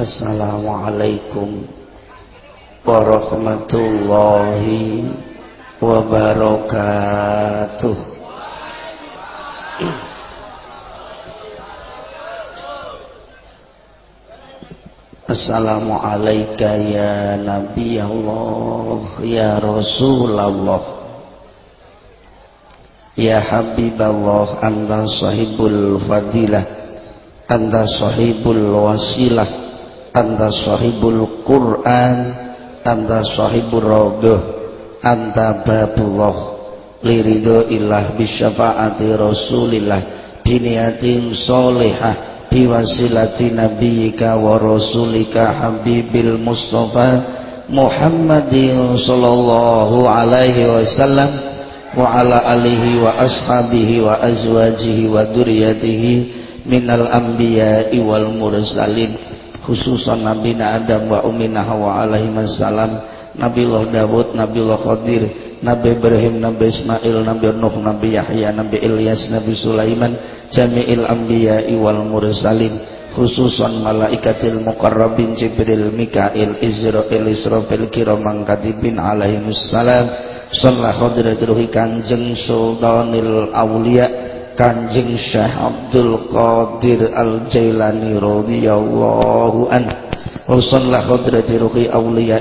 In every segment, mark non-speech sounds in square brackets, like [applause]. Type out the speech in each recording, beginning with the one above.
Assalamualaikum warahmatullahi wabarakatuh. Assalamualaikum ya Nabi Allah ya Rasulullah. Ya Habiballah Anta sahibul fadilah Anta sahibul wasilah anta sahibul Quran anta sahibul rawduh anta babullah. Lirido ilah bisyafaati rasulillah biniatin solehah biwasilati nabiyika wa rasulika habibil mustafa Muhammadin sallallahu alaihi wasallam wa ala alihi wa ashabihi wa azwajihi wa duriyatihi minal anbiya'i wal mursalin khususan Nabi Adam wa Ummina Hawa alaihi salam Nabi Allah Dawud Nabi Allah Khadir Nabi Ibrahim Nabi Ismail Nabi Nuh Nabi Yahya Nabi Ilyas Nabi Sulaiman Jami'il Anbiya wal Mursalin khususan malaikatil muqarrabin Jibril Mikail Israel Israfil kiramang katibin alaihi salam sallallahu hadratul kanjeng sultanil aulia Kanjeng Syekh Abdul Qadir Al-Jailani radhiyallahu an sallallahu hadrati ruhi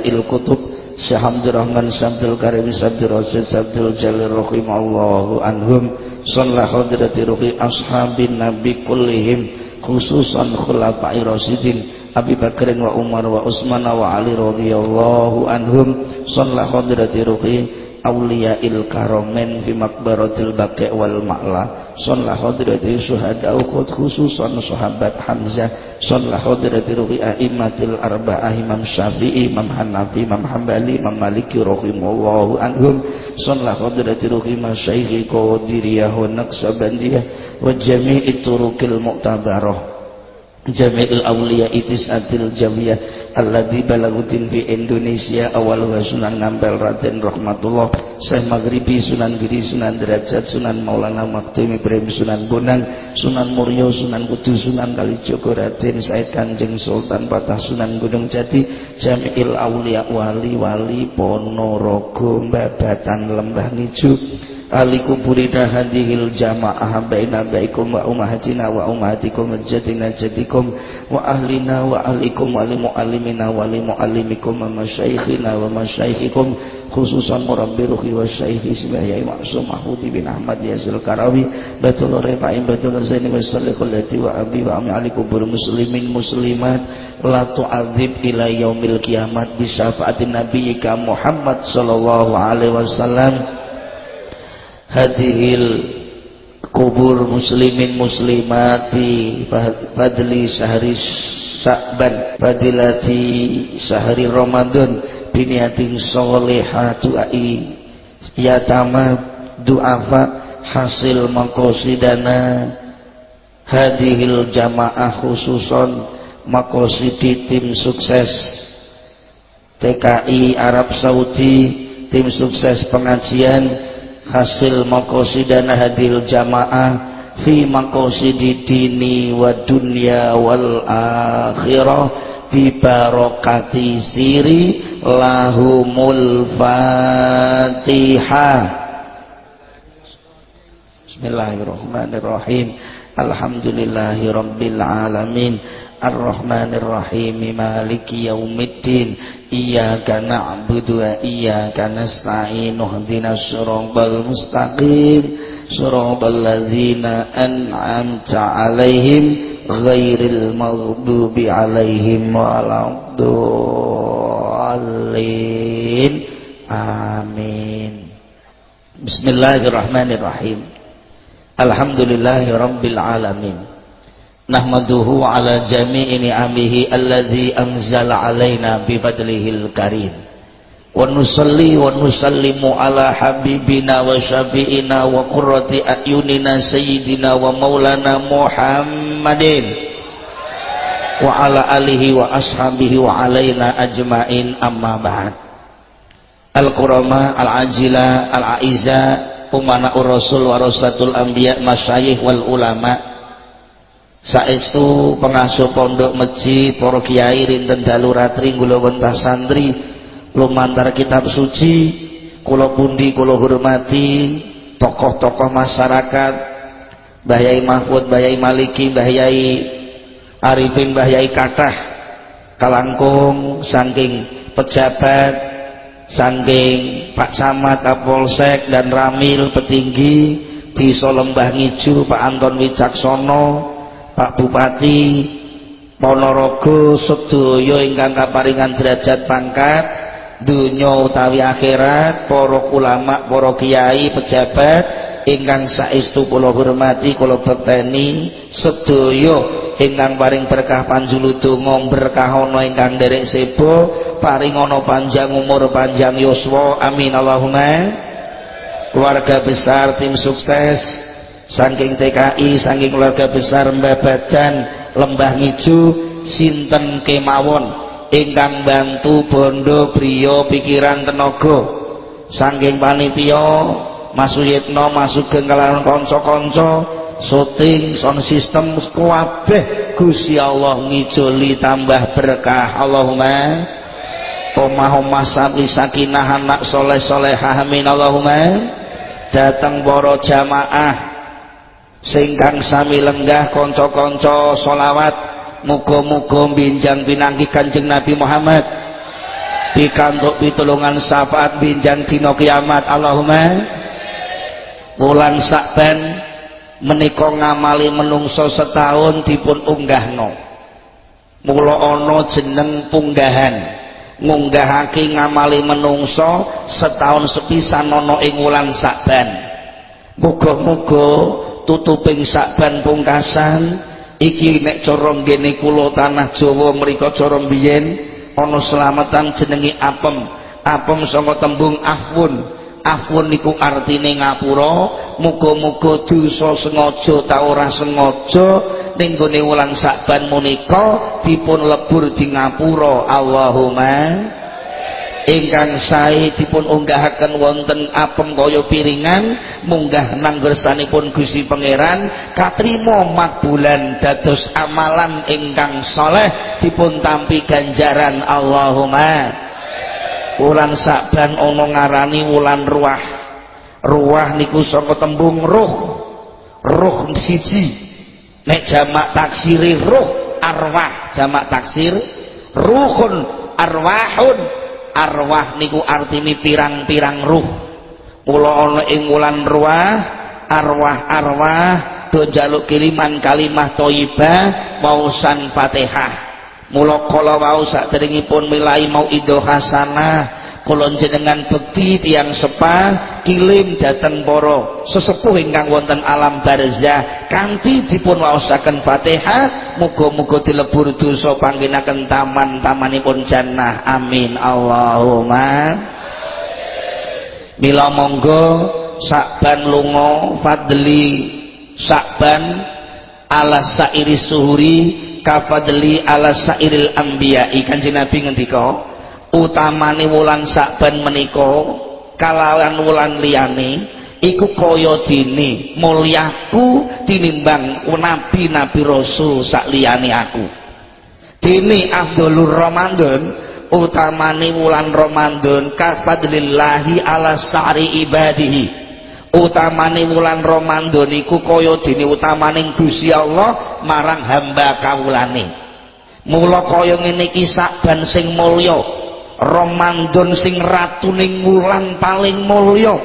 il kutub. Syekh Abdul Rahman Syabdul Karim Syabdul Rasid Syabdul Jalil rahimallahu anhum. Sallallahu hadrati ruhi ashabin nabi kullihim khususan khulafa'i rasidin Abi Bakrin wa Umar wa Utsman wa Ali radhiyallahu anhum. Sallallahu hadrati ruhi il karomen fi makbaratil baqi wal ma'la. Sallah hadrati syuhada ukhud khususan sahabat Hamzah. Sallah hadrati ruhi a'immatil arba'ah Imam Syafi'i Imam Hanafi Imam Hambali Imam Maliki rahimallahu anhum. Sallah hadrati ruhi masyayikh qadiriyah wa naqsabandiyah wa jami'i turukil mu'tabarah Jami'il awliya itisatil jamiyah alladhi balagutin fi Indonesia awal sunan ngampel Raden Rahmatullah Syekh Maghribi Sunan Giri Sunan Derajat Sunan Maulana Maktum Ibrahim Sunan Bonang Sunan Muryo Sunan Kudus Sunan Kalijogo Raden Said Kanjeng Sultan Patah Sunan Gunung Jati Jami'il awliya wali wali Ponorogo Babatan Lembah Nijuk ahli kuburina hadhil jamaah baina baikum wa ummahatina wa ummahatikum jadina jadikum wa ahlina wa ahlikum wa limuallimina wa limuallimikum wa masyaikhina wa masyaikhikum khususan murabbi ruhi wa syaikhi Sibayai Maksum Mahmudi bin Ahmad Yazil Karawi Batul Rifa'in Batul Zaini wa sallikul lati wa abi wa ami ali kubur muslimin muslimat la tu'adzib ila yaumil kiamat bi syafaatin nabiyyika Muhammad sallallahu alaihi wasallam hadhil kubur muslimin muslimat fi fadli syahri Sya'ban fadilati syahri Ramadan biniatin solehatu ai yatama du'afa hasil makosidana hadhil jamaah khususon makosidi tim sukses TKI Arab Saudi tim sukses pengajian hasil makosidana hadil jamaah fi makosidi dini wa dunya wal akhirah bi barokati siri lahumul fatihah Bismillahirrahmanirrahim. Alhamdulillahi Rabbil Alamin. Ar-Rahmanir Rahim Maliki Yaumiddin. Iyyaka na'budu wa iyyaka nasta'in. Ihdinas siratal mustaqim. Siratal ladzina an'amta 'alaihim ghairil maghdubi 'alaihim waladdallin. Amin. Bismillahirrahmanirrahim Alhamdulillahi rabbil nahmaduhu ala jami'i ni'amihi alladhi anzala alaina bifadlihil karim. Wa nusalli wa nusallimu ala habibina wa syafi'ina wa qurrati ayunina sayyidina wa maulana muhammadin. Wa ala alihi wa ashabihi wa alaina ajmain amma ba'd. Al-qurama al-ajila al-aiza umana rasul wa rasatul anbiya masyayikh wal ulama' saestu pengasuh pondok masjid para kiai rinten dalu ratri kula wentah santri. Lumantar kitab suci kula pundi kula hormati tokoh-tokoh masyarakat. Mbah Mahfud, Mbah Maliki, Mbah Arifin, Mbah Yai Kathah. Kalangkung saking pejabat saking Pak Samad Kapolsek dan Ramil petinggi di Solembah Ngiju Pak Anton Wicaksono Pak Bupati Ponorogo sedaya ingkang kaparingan derajat pangkat dunya utawi akhirat para ulama para kiai pejabat ingkang saestu kula hormati kula bekteni sedaya ingkang paring berkah panjuludonga berkah ana ingkang derek sebo paring ana panjang umur panjang yuswa. Amin. Allahumma. Keluarga besar tim sukses. Saking TKI saking keluarga besar Mbah Badan Lembah Ngiju sinten kemawon? Ingkang bantu bondo Brio pikiran tenaga. Saking panitia Mas Uyitno Mas Sugeng kalawan kanca-kanca. Syuting sound system kabeh. Gusti Allah ngijoli tambah berkah. Allahumma omah-omah sakinah anak soleh soleh amin. Allahumma datang boro jamaah singkang sami lenggah konco-konco solawat mugo-mugo binjang pinanggi kanjeng Nabi Muhammad. Pikantuk pitulungan syafaat binjang dino kiamat. Allahumma wulan sakben menika ngamali menungso setahun dipun unggahno. Mula ana jeneng punggahan. Ngunggahake ngamali menungso setahun sepisan ana ing wulan sakben muga-muga tutuping sakban pungkasan iki nek cara ngene kula tanah Jawa mriku cara biyen ana selamatan jenenge apem. Apem saka tembung afun afun niku artine ngapura muga-muga dosa sengaja ta ora sengaja ning gone wulan sakban menika dipun lebur di ngapura. Allahumma ingkang sae dipun unggahaken wonten apem kaya piringan munggah nang gersanipun Gusti Pangeran katrima makbulan dados amalan ingkang soleh dipun tampi ganjaran. Allahumma wulan Saban ana ngarani wulan ruah. Ruah niku saka tembung ruh. Ruh siji. Nek jamak taksiri ruh arwah. Jamak taksir ruhun arwahun. Arwah niku artine pirang-pirang ruh. Mula ana ing wulan ruah arwah-arwah do njaluk kiriman kalimah thayyibah mausan Fatihah mula kala wau saderengipun milai mau ido hasanah kula jenengan bekti tiang sepah kilim dateng para sesepuh ingkang wonten alam barzah. Kanthi dipun waosaken Fatihah muga-muga dilebur dosa panggenaken taman-tamanipun jannah. Amin. Allahumma. Mila monggo sakban lunga fadli sakban ala sairi suhuri kafadli ala sairil anbiya kanjeng Nabi ngendika utamane wulan Saban menika kalawan wulan liyane iku kaya dene mulyaku tinimbang nabi-nabi rasul sak liyane aku. Dene afdhalur ramadan utamane wulan ramadan kafadlillahi ala sa'ri ibadihi utamane wulan ramadan iku kaya dene utamane Gusti Allah marang hamba kawulane. Mula kaya ngene iki saban sing mulya Ramadan sing ratuning wulan paling mulya.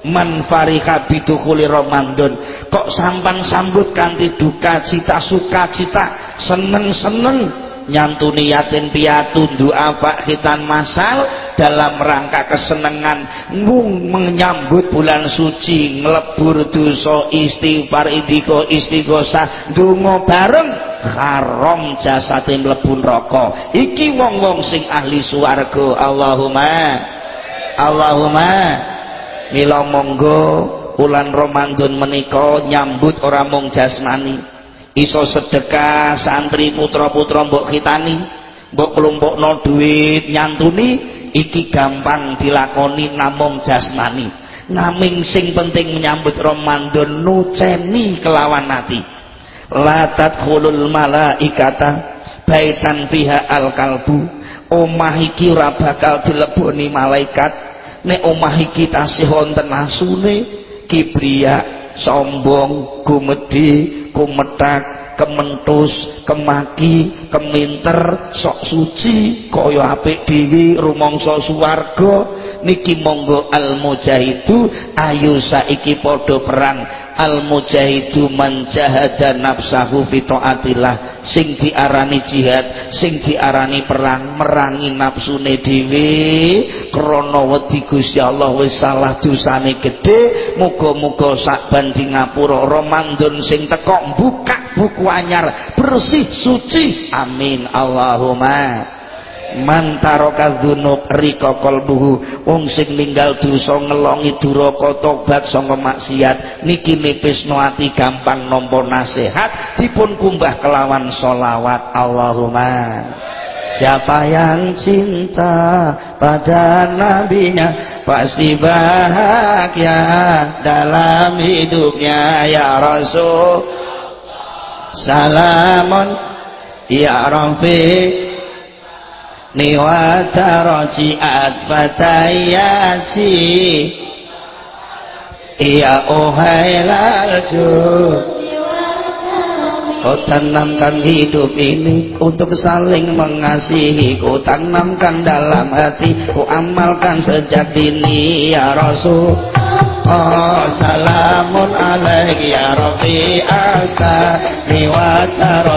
Man fariha bidukhuli Ramadan kok sampan sambut kanthi duka cita suka cita seneng-seneng nyantuni yatin piatu doa pak khitan masal dalam rangka kesenangan menyambut bulan suci ngelebur dosa istighfar idiko istighosa donga bareng. Haram jasate mlebu neraka. Iki wong-wong sing ahli swarga. Allahumma Allahumma. Mila monggo bulan Ramadan menika nyambut ora mung jasmani iso sedekah santri putra-putra mbok khitani mbok kelompokno duit nyantuni iki gampang dilakoni namung jasmani. Naming sing penting menyambut Ramadan nuceni kelawan hati la tadkhulul malaikata baitan fiha al kalbu. Omah iki ora bakal dileboni malaikat. Nek omah iki tasih wonten asune kibria sombong gumedhe kumetak kementus kemaki keminter sok suci kaya apik dhewe rumangsa swarga. Niki monggo al mujahidu ayo saiki padha perang al mujahidu man jahada nafsahu fi taatillah. Sing diarani jihad sing diarani perang merangi nafsune dhewe. Krana wedi Gusti Allah wis salah dosane gedhe. Muga-muga sak banding ngapura Ramadan sing teko buka buku anyar. Bersih suci. Amin. Allahumma mantaroka dzunub rika kalbuhu. Wong sing ninggal dosa ngelongi duraka tobat sanga maksiat. Niki nipisno ati gampang nampa nasihat dipun kumbah kelawan solawat Allahumma. Siapa yang cinta pada nabinya pasti bahagia dalam hidupnya. Ya Rasul. Salamun. Ya Rabbi niwata rojiat fatayati ya ohai lalju Kau tanamkan hidup ini untuk saling mengasihi. Kau tanamkan dalam hati. Kau amalkan sejak dini ya Rasul. Oh salamun alaik ya Rabbi asa niwata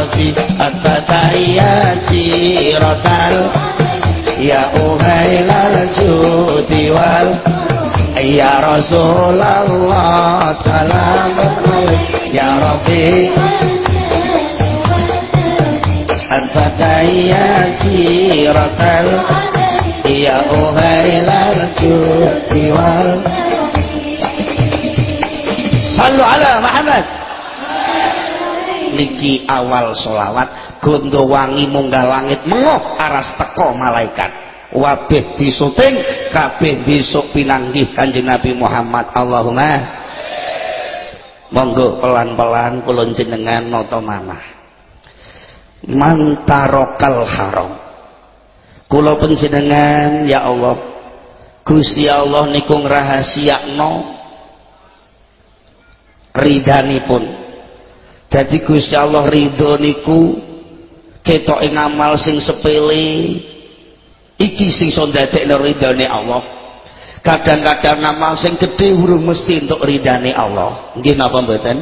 rosi at-fatayati rotal ya uhailal judi wal ya Rasulullah salamun alaik ya Rabbi. At-fatayati rotal ya uhailal judi wal Sallu ala Muhammad. Niki awal solawat gondo wangi munggah langit mengoh aras teko malaikat. Wabeh disuting kabeh besok pinanggih Kanjeng Nabi Muhammad. Allahumma monggo pelan-pelan kula jenengan nata manah. Mantarokal haram. Kula panjenengan ya Allah. Gusti Allah niku ngrahasiakno ridhanipun jadi Gusti Allah ridho niku ketoke ngamal sing sepele iki sing iso ndadekno ridhone Allah. Kadang-kadang ngamal sing gedhe urung mesti untuk ridhane Allah. Nggih napa mboten?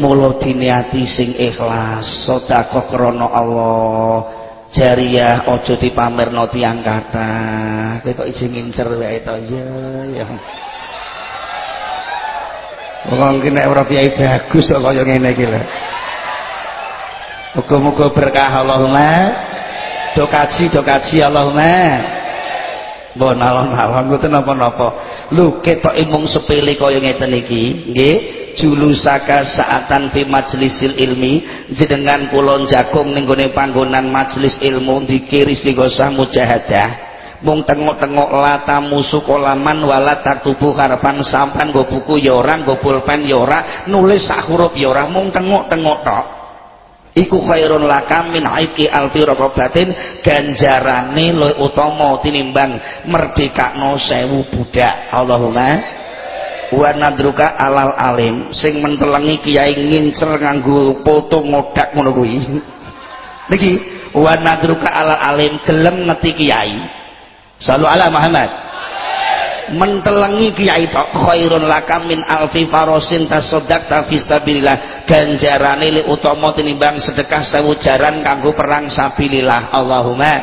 Mula diniati sing ikhlas sedekah krana Allah. Jariah aja dipamerno kathah. Kowe kok izin ngincer wae to? Ya ya Wong ki nek ora kiai bagus kok kaya ngene iki lho. Muga-muga berkah Allahumma. Do kaji, do kaji Allahumma. Mbon alon-alon mboten napa-napa. Lho ketok mung sepele kaya ngeten iki, nggih. Julusaka saatan fi majlisil ilmi jenengan kula jagung ning gone panggonan majelis ilmu dikir istighosah mujahadah mung tengok-tengok lata musuh kolaman wala tubuh harapan sampan go buku ya go pulpen ya nulis sak huruf ya ora mung tengok-tengok tok iku khairun laka min aiki alfi raqabatin ganjarane luwih utama tinimbang merdekakno sewu budak. Allahumma. Wa nadruka alal alim. Sing mentelengi kiai ngincer nganggo foto ngodak ngono kuwi. [laughs] Niki wa nadruka alal alim gelem ngeti kiai. Selalu ala Muhammad. Mentelengi kiai tok khairun laka min alfi farosin tasaddaqta fi sabilillah. Ganjarane li utama tinimbang sedekah sewu jaran perang sabilillah. Allahumma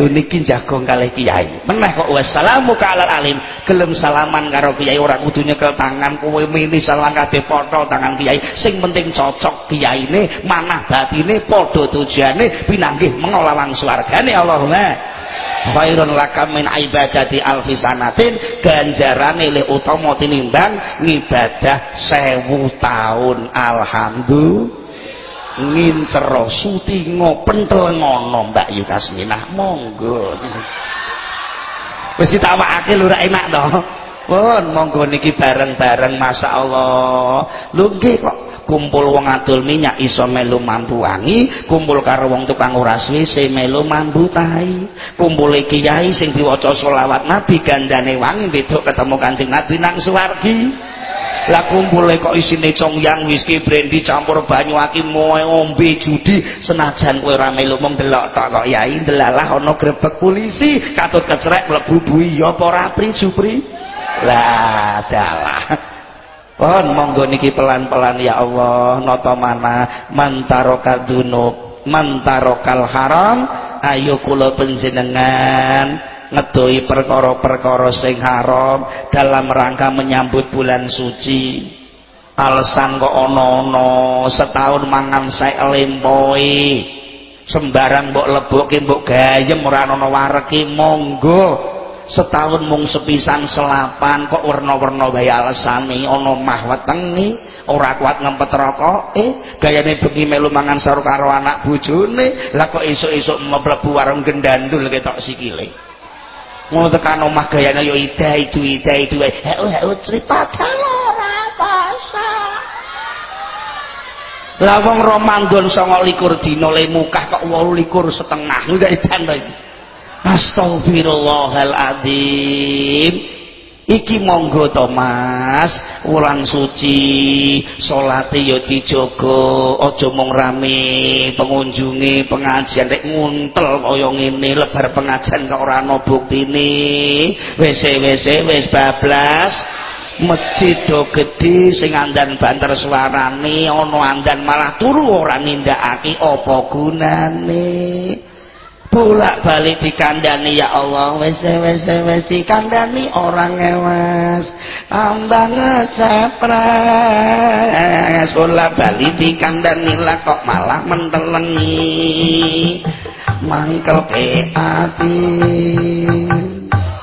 niki jagong kalih kiai. Meneh kok wassalamu ka alal alim. Gelem salaman karo kiai ora kudu nyekel tangan kowe mini salaman kabeh padha tangan kiai. Sing penting cocok kiyaine, manah batine padha tujuane pinanggih menolawang swargane Allahumma khairun laka min ibadati alfi sanatin. Ganjarane le utama tinimbang ngibadah sewu tahun alhamdulillah. Ngincero sutingo pentelengono Mbak Yukasminah monggo. Wis ditawakake lho enak to. Pun monggo niki bareng-bareng Masya Allah. Nggih kok kumpul wong adol minyak iso melu mambu wangi kumpul karo wong tukang uras WC melu mambu tahi kumpul kiai sing diwaca selawat nabi gandane wangi bedok ketemu kancing nabi nang suwargi lah kumpule kok isine congyang whisky brandy campur banyu aki moe ombe judi senajan kowe ora melu mung kok yai ndelalah ana grebek polisi katut kecrek mlebu bui ya pri jupri? Lah dalah Pon monggo niki pelan-pelan ya Allah nata mana? Mantarokal dunub mantarokal haram ayo kula panjenengan ngedoi perkara-perkara sing haram dalam rangka menyambut bulan suci. Alasan kok ono-ono setahun mangan saya lempoi sembarang mbok leboke mbok gayem ora ana monggo setahun mung sepisan selapan kok warna-warna bae alesane ana mah wetengi ora kuat ngempet rokok eh gayane bengi melu mangan sarung karo anak bojone lah kok esuk-esuk mlebu warung gendandul ketok sikile. Ngono tekan omah gayane yo ida itu ida itu heu heu cerita ora basa. Lah wong Ramadan 29 dina le mukah kok 28 setengah. Edan to Astagfirullahaladzim iki monggo to Mas. Wulan suci. Salate ya dijogo. Aja mung rame. Pengunjunge pengajian. Nek nguntel kaya ngene lebar pengajian kok ora ana buktine. Wis wis bablas. Masjid do gedhe sing andan banter suarane ana andan malah turu ora nindakake apa gunane bolak balik dikandani ya Allah. Wes wes wes dikandani orang ewas tambah ngecepres bolak balik dikandani lah kok malah mentelengi. Mangkel ke hati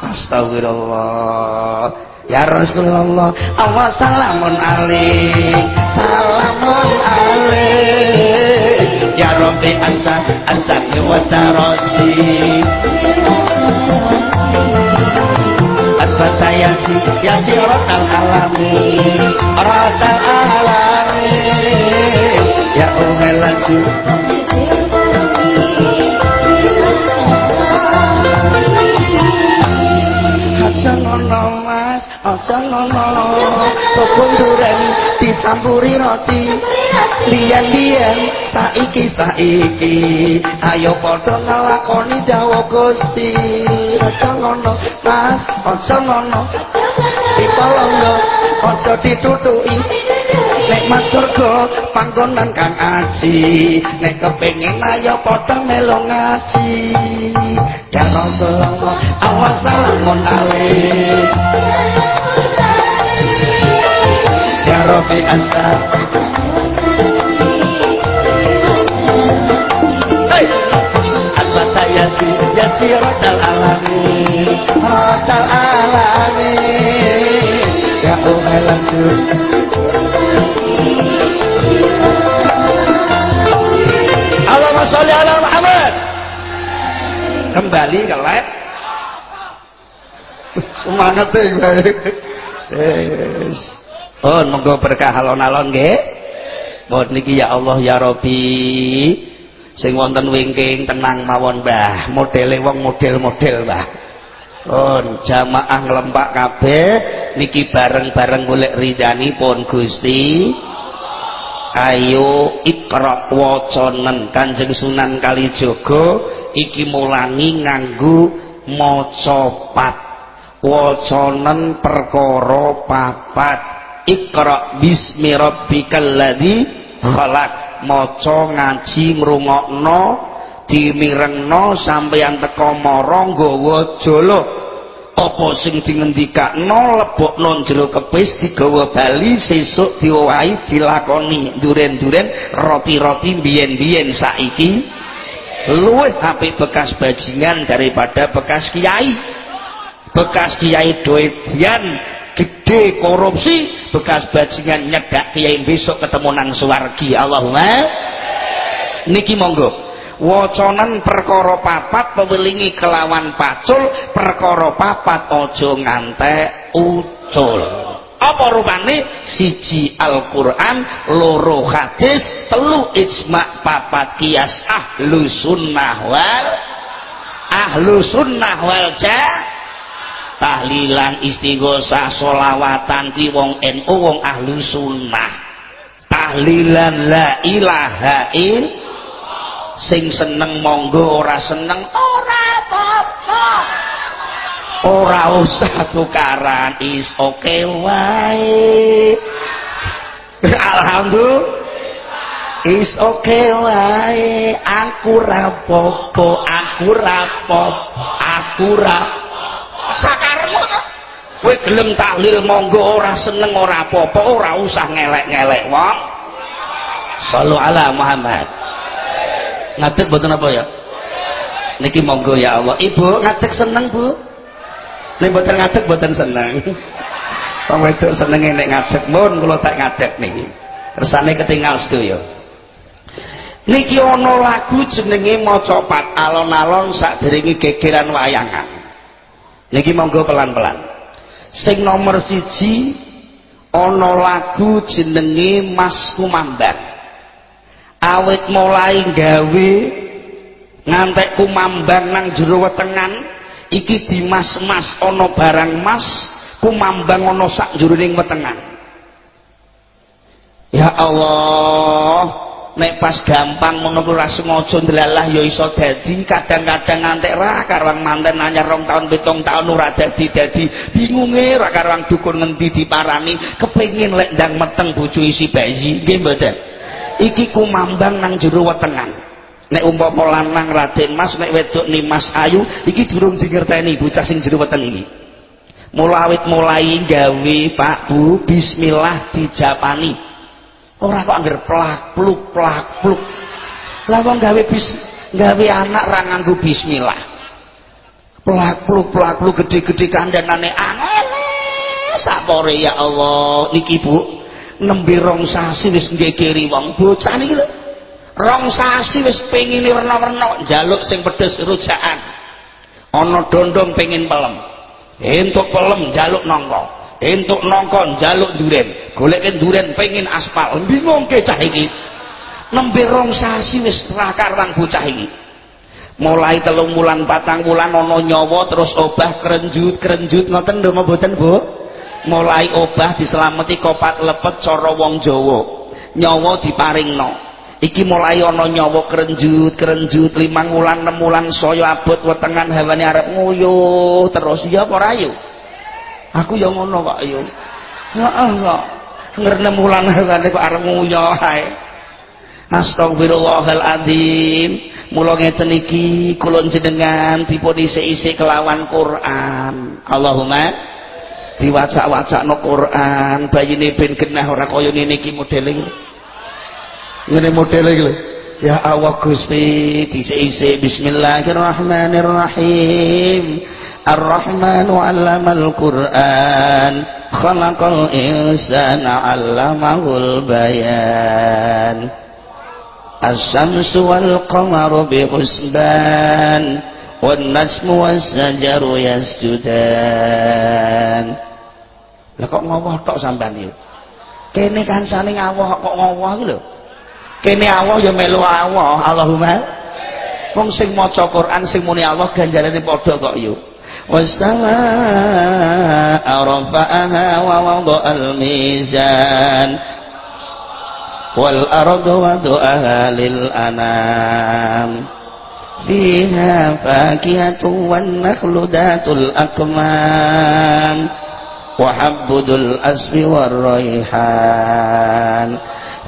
astagfirullah. Ya Rasulullah Allah salamun alaik salamun alaik ya rabbi asa asa wa tarasi asa saya si ya si rotal alami rotal alami ya umelaju aja ngono Bubun duren dicampuri roti. Biyen-biyen saiki saiki. Ayo padha nglakoni dawuh Gusti. Aja ngono mas, aja ngono. Ditolongno, aja ditutuki. Nikmat surga panggonan kang aji. Nek kepengin ayo padha melu ngaji. Ya Rasulullah awas salamun alaik Ya Rabbi asal Yasi, yasi rodal alami Rodal alami Ya umay lanjut Allahumma sholli ala Muhammad kembali ke lab semangat deh yes. Oh monggo berkah alon-alon nggih. Mohon niki ya Allah ya Robi sing wonten wingking tenang mawon Mbah. Modele wong model-model Mbah. Oh, jamaah ngelempak kabeh niki bareng-bareng golek ridani pun Gusti. Ayo ikra wacanen Kanjeng Sunan Kalijaga. Iki mulangi nganggo maca pat wacanen perkara papat ikra bismi rabbikal ladzi khalaq. Maca ngaji ngrungokno dimirengno sampeyan teka mara nggawa jala. Apa sing dingendikakno lebokno jero kepis digawa bali sesuk diwahi dilakoni. Duren-duren roti-roti biyen-biyen saiki. Luwih apik bekas bajingan daripada bekas kiai. Bekas kiai doedian gede korupsi bekas bajingan nyedak kiai besok ketemu nang suwargi. Allahumma. Niki monggo. Wacanan perkara papat pewelingi kelawan pacul perkara papat aja ngantek ucul. Apa rupane? Siji Al-Qur'an loro hadis telu ijma papat kias ahlu sunnah wal ahlu sunnah wal jamaah tahlilan istighosah solawatan ki wong NU wong ahlu sunnah. Tahlilan la ilaha il sing seneng monggo ora seneng ora apa-apa. Ora usah tukaran is oke okay wae. Alhamdulillah. Is oke okay wae. Aku rapopo aku rapopo aku rapopo sakarmu to kowe gelem tahlil monggo ora seneng ora apa-apa ora usah ngelek-ngelek wong. Sallu ala Muhammad. Ngadeg mboten apa ya? Niki monggo ya Allah. Ibu ngadeg seneng bu. Nek mboten ngadeg mboten seneng. Wong wedok senenge nek ngadeg. Mun kula tak ngadeg niki. Kersane ketinggal sedaya. Niki ana lagu jenenge maca pat alon-alon sakderenge gegeran wayangan Niki monggo pelan-pelan. Sing nomor siji ana lagu jenenge Mas Kumambang. Awit mulai gawe ngantek kumambang nang jero wetengan iki dimas-mas ana barang mas kumambang ana sak jroning wetengan. Ya Allah, nek pas gampang ngono ku ora sengaja ndelalah ya iso dadi. Kadang-kadang ngantek ra karwang manten anyar rong tahun pitung tahun ora dadi dadi bingunge ra karwang dukun ngendi diparani. Kepengin lek ndang meteng bojo isi bayi. Nggih mboten? Iki kumambang nang jero wetengan. Nek umpama lanang Raden Mas nek wedok Mas Ayu iki durung dingerteni bocah sing jero weten iki mulawit mulai gawe Pak Bu bismillah dijapani Ora kok angger plak pluk plak pluk. Lah wong gawe bis gawe anak ra nganggo bismillah. Plak pluk plak pluk gede-gede kandhanane angel. Sapore ya Allah niki Bu nembe rong sasi wis ngekeri wong bocah niki lho. Rong sasi wis pengine werna-werna njaluk sing pedes rujakan. Ana dondong pengin pelem. Entuk pelem njaluk nongko entuk nongkon jaluk duren. Goleke duren pengen aspal. Bingung ke cah iki? Nembe rong sasi wis rakarang bocah mulai telung bulan patang bulan ono nyawa terus obah kerenjut kerenjut. Ngoten lho mboten Bu? Mulai obah diselamati kopat lepet cara wong Jawa. Nyawa diparingno. Iki mulai ono nyawa kerenjut kerenjut. Limang wulan enam wulan saya abot wetengan hawane arep nguyuh terus. Ya apa rayu aku yang ngono kok yo heeh kok ngrene mulan ngene kok arep nguyo ae. Astagfirullahaladzim mula ngeten iki jenengan dipun kelawan Quran. Allahumma diwacak-wacakno Quran. Bayine ben genah ora kaya modele ngene modele iki lho. Ya Allah Gusti disik-isik bismillahirrahmanirrahim الرحمن علم القرآن خلق الإنسان علمه البيان الشمس والقمر بحسبان والنجم والشجر يسجدان lah kok ngowoh tok sampean iki kene kancane ngawoh kok ngowoh iki lho kene Allah ya melu Allah Allahumma wong sing maca Quran sing muni Allah ganjarane padha kok yo والسماء رفعها ووضع الميزان. والأرض وضعها للأنام. فيها فاكهة والنخل ذات الأكمام. وحب ذو الأسف والريحان.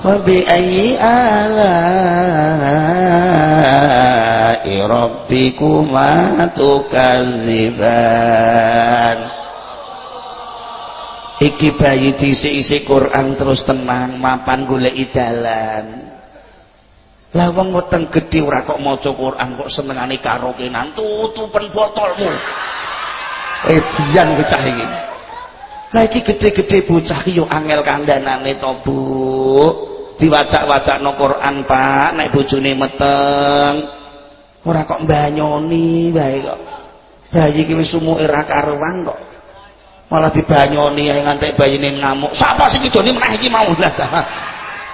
فبأي آلاء ربكما تكذبان Iki bayi diisi-isi Quran terus tenang, mapan golek dalan. Lah wong weteng gedhe ora kok maca Quran kok senengane karokenan tutupen botolmu. Eh dian bocah iki. Lah iki gede-gede bocah ki yo angel kandhanane to, Bu diwacak-wacak no Quran pak. Naik bojone meteng. Ora kok mbanyoni bae kok. Bayi ki wis sumuke ra kok. Malah dibanyoni yang ngantek bayine ngamuk. Sapa sing idone meneh iki mau? Lah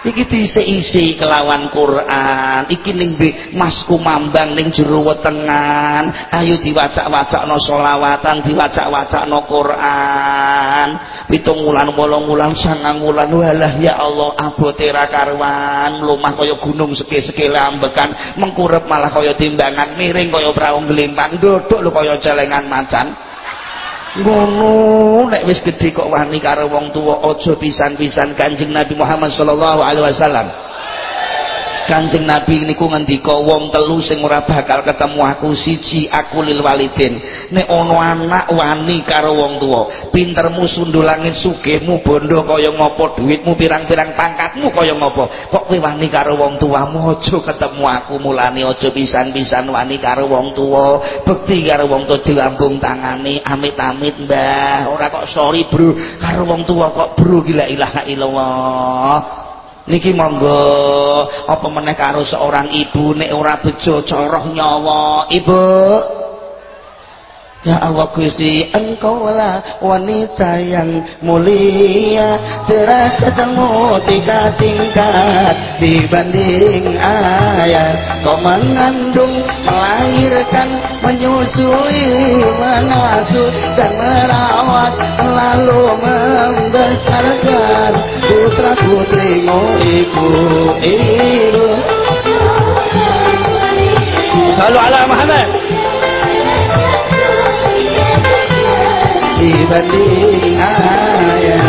iki diisi-isi kelawan Quran. Iki ning Masku Mambang ning jero wetengan. Ayo diwacak-wacakno selawatan diwacak-wacakno Quran. Pitung wulan wolong wulan sangang wulan. Walah ya Allah abote ra karuan. Lumah kaya gunung seke-sekele ambekan mengkurep malah kaya timbangan miring kaya prau nglimpang. Dodok lho kaya celengan macan ngono nek wis gedhe kok wani karo wong tuwa aja pisan-pisan Kanjeng Nabi Muhammad sallallahu alaihi wasallam Kanjeng Nabi niku ngendika wong telu sing ora bakal ketemu aku siji aku lil walidin. Nek ana anak wani karo wong tuwa pintermu sundul langit sugihmu bondo kaya ngopo? Duitmu pirang-pirang pangkatmu kaya ngopo? Kok kowe wani karo wong tuamu aja ketemu aku mulane aja pisan-pisan wani karo wong tuwa. Bekti karo wong tuwa dilambung tangani amit-amit mbah ora kok sorry bro. Karo wong tuwa kok bro gila ilaha illallah niki monggo. Apa meneh karo seorang ibu nek ora bejo coroh nyawa ibu Ya Allah Gusti engkaulah wanita yang mulia. Derajatmu tiga tingkat dibanding ayah. Kau mengandung melahirkan menyusui mengasuh dan merawat lalu membesarkan putra putrimu ibu ibu Salam ala Muhammad dibanding ayat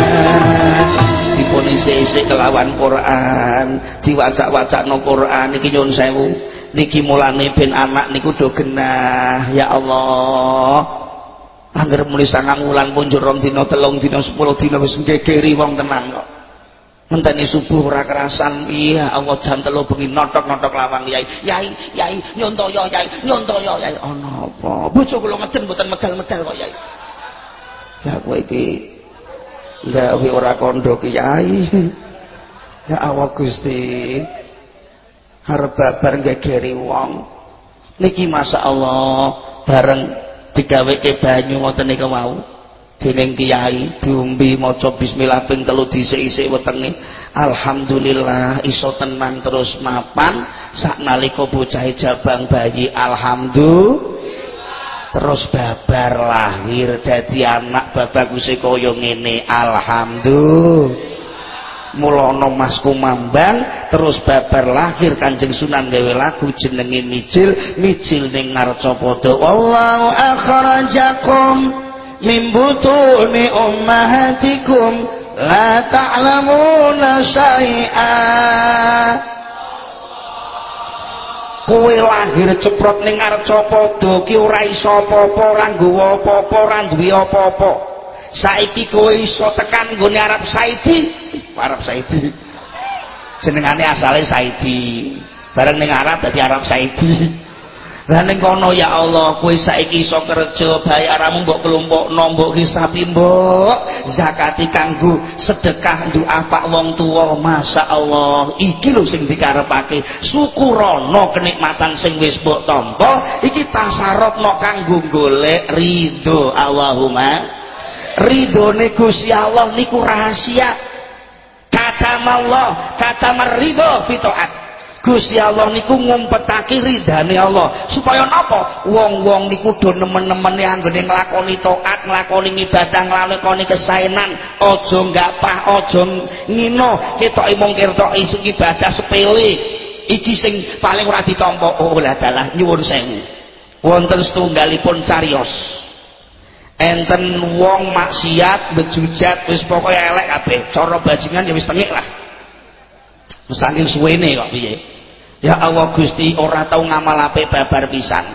dipun isi-isi kelawan Quran diwacak-wacak no Quran niki nyun sewu. Niki mulane ben anak niku do genah ya Allah. Angger muli sangang wulan punjul rom dina telung dina sepuluh dina wis ngegeri wong tenan kok. Ngenteni subuh ora kerasan iya Allah jam telu bengi notok-notok lawang yai. Yai yai nyontoyo yai nyontoyo yai. Ana apa? Bojo kula ngeden mboten megal-megal kok yai ya kowe iki? Gawe ora kondo kiai. Ya Allah Gusti arep babar gegeri wong. Niki Allah bareng digaweke banyu ngoten niku mau dening kiai diombe maca bismillah ping telu dhisik-isik wetenge. Alhamdulillah iso tenang terus mapan. Saknalika bocah jabang bayi. Alhamdulillah terus babar lahir dadi anak babaguse kaya ngene. Alhamdulillah. Mulono Mas Kumambang terus babar lahir Kanjeng Sunan gawe lagu jenenge Mijil Mijil ning Ngarcapada. Wallahu akhrajakum min butuni ummahatikum la ta'lamuna syai'a kowe lahir ceprot ning arca padha ki ora iso apa-apa ora nggawa apa-apa ora duwe apa-apa. Saiki kowe iso tekan nggone Arab Saidi. [laughs] Arab Saidi. Jenengane asale Saidi. Bareng ning Arab dadi Arab Saidi [laughs] lah ning kono ya Allah kowe saiki iso kerja bayaramu mbok kelompokno mbok hisabi mbok zakati kanggo sedekah doa pak wong tuwa. Allah iki lho sing dikarepake. Syukurana kenikmatan sing wis mbok tampa iki tasarrufno kanggo golek ridho. Allahumma ridhone Gusti Allah niku rahasia. Kata Allah kata meridho fitoat Gusti Allah niku ngumpetake ridane Allah. Supaya napa? Wong-wong niku do nemen-nemene anggone nglakoni taat nglakoni ibadah nglakoni kesaenan aja pah aja ngino. Ketoke mung ketoke ibadah sepele. Iki sing paling ora ditampa oh lah dalah nyuwun sewu. Wonten setunggalipun carios enten wong maksiat bejujat wis pokoke elek kabeh. Cara bajingan ya wis tengik lah saking suwene kok piye? Ya Allah Gusti ora tau ngamal apik babar pisan.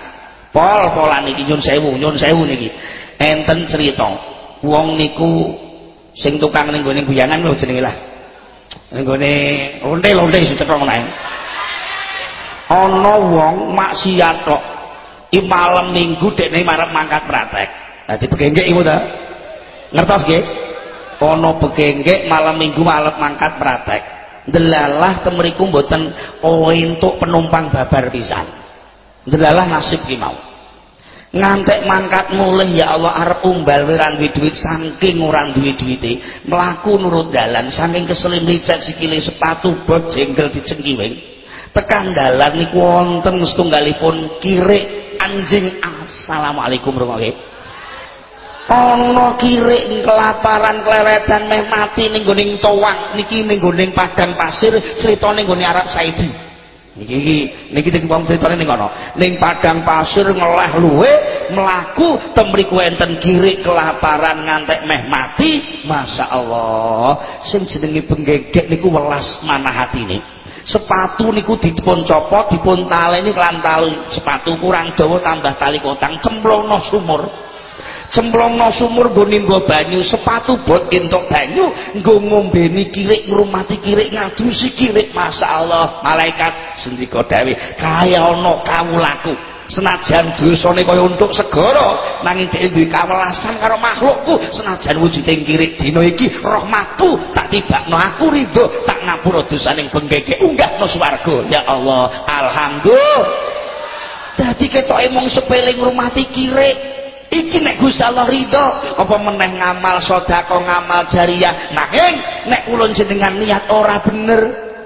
Pol polan iki nyun sewu nyun sewu niki. Enten cerita wong niku sing tukang ning gone guyangan lho jenenge lah. Ning gone lonte-lonte cetha menae ana wong maksiat kok i malam minggu dekne marep mangkat praktek dadi begenggek iku ta? Ngertos nggih? Ana begenggek malam minggu malam mangkat praktek delalah temeriku mboten entuk penumpang babar pisan. Delalah nasib ki mau. Ngantek mangkat mulih ya Allah arep umbal wiran duwe duit saking ora duwe duwite mlaku nurut dalan saking keselim licet sikile sepatu bot jengkel dicengkiwing tekan dalan niku wonten setunggalipun kirik anjing. Assalamualaikum warahmatullahi ana kirik kelaparan kleretan meh mati ning gone towang. Niki ning padang pasir critane nggone Arab Saudi niki iki niki ning wong critane ning kono. Ning padang pasir ngeleh luwe mlaku temriku enten kirik kelaparan ngantek meh mati. Masya Allah sing jenenge penggegek niku welas mana hatine. Sepatu niku dipun copot dipun taleni kelan tali. Sepatu kurang dawa tambah tali kotang cemplungno sumur cemplungno sumur nggo nimba banyu sepatu bot entuk banyu nggo ngombeni kirik ngrumati kirik ngadusi kirik. Masyaallah malaikat. Sendika dawe kaya ana kawulaku senajan dosane kaya untuk segara nanging dhek duwe kawelasan karo makhlukku senajan wujude kirik dina iki rahmatku tak tibakno aku ridho tak ngapura dosane benggege unggahno swarga. Ya Allah alhamdulillah. Dadi ketoke mung sepele ngrumati kirik iki nek Gusti Allah ridho apa meneh ngamal sedekah ngamal jariah? Nanging nek kula jenengan niat ora bener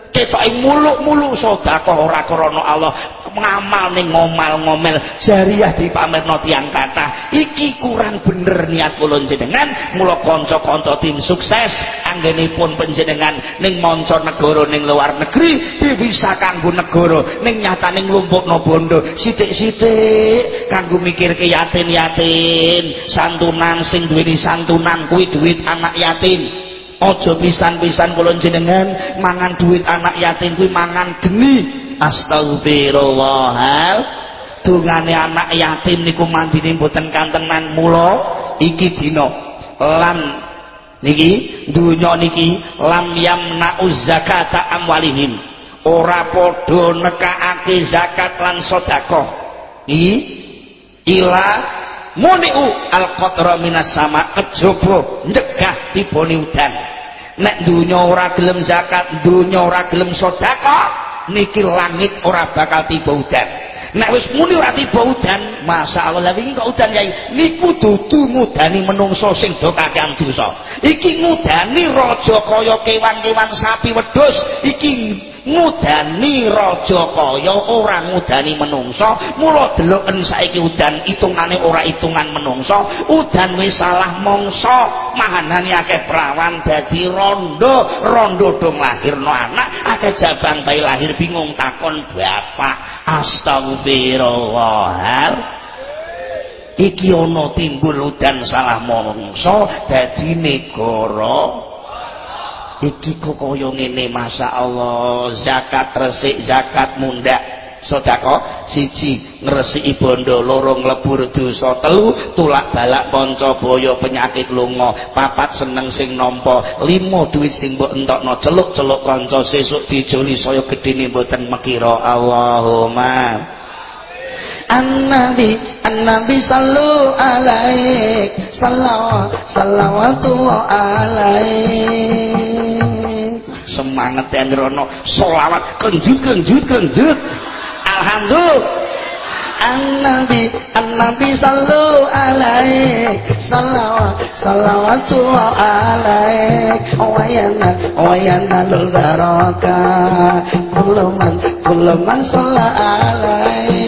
ketoke muluk-muluk sedekah ora krana Allah ngamal ning ngomal-ngomel jariah dipamerno tiyang kathah. Iki kurang bener niat kula jenengan mula kanca-kanca tim sukses anggenipun panjenengan ning manca negara ning luar negeri bisa kanggo negara ning nyatane nglumpukno bondo. Sithik-sithik kanggo mikirke yatim-yatim santunan sing duweni santunan kuwi duit anak yatim ojo pisan-pisan kula jenengan mangan duit anak yatim kuwi mangan geni astagfirullahal dungane anak yatim niku mandine mboten kantenan mula iki dina. Lam niki dunya niki lam yamna zakata amwalihim. Ora padha nekakake zakat lan sedekah. I ila muniu al-qatra minas sama kejaba nyegah tibone udan. Nek dunya ora gelem zakat dunya ora gelem sedekah niki langit ora bakal tiba udan. Nek wis muni ora tiba udan masyaallah lha iki kok udan yai niku dudu ngudani menungso sing do kakean dosa. Iki ngudani raja kaya kewan-kewan sapi wedhus iki ngudani raja kaya ora ngudani menungso. Mula deloken saiki udan hitungane ora hitungan menungso. Udan wis salah mangsa. Mahanane akeh perawan dadi rondo. Rondo do lahirno anak. Akeh jabang bayi lahir bingung takon bapak. Astagfirullahal iki ana timbul udan salah mangsa dadi negara iki kok kaya ngene masyaallah. Zakat resik zakat mundak. Sedekah siji ngresiki bondo loro nglebur dosa telu tulak balak panca boyo penyakit lunga. Papat seneng sing nampa lima duit sing mbok entokno celuk-celuk kanca sesuk dijoli saya gedene mboten mekira. Allahumma An-Nabi An-Nabi sallu alaik Salawat Salawatu alaik. Semangat yang rono Salawat kenjut kenjut kenjut. Alhamdulillah. An-Nabi An-Nabi sallu alaik Salawat Salawatu alaik. Wayana Wayana lul baraka Kuluman Kuluman salla alaik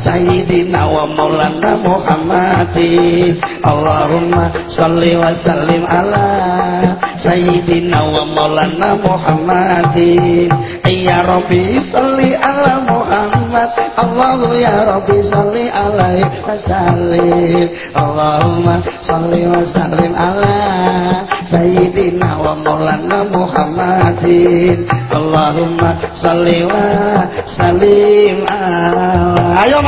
Sayyidina wa maulana Muhammadin Allahumma salli wa sallim ala Sayyidina wa maulana Muhammadin Ya Rabbi salli ala Muhammad. Allahu ya Rabbi salli alaihi wa sallim. Allahumma salli wa sallim ala Sayyidina wa maulana Muhammadin Allahumma salli wa sallim ala. Ayo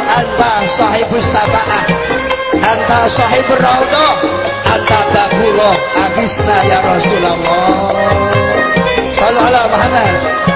anta sahibus sabah. Anta sahibur raudhah anta babullah abisna ya rasulullah. Sallallahu alaihi Muhammad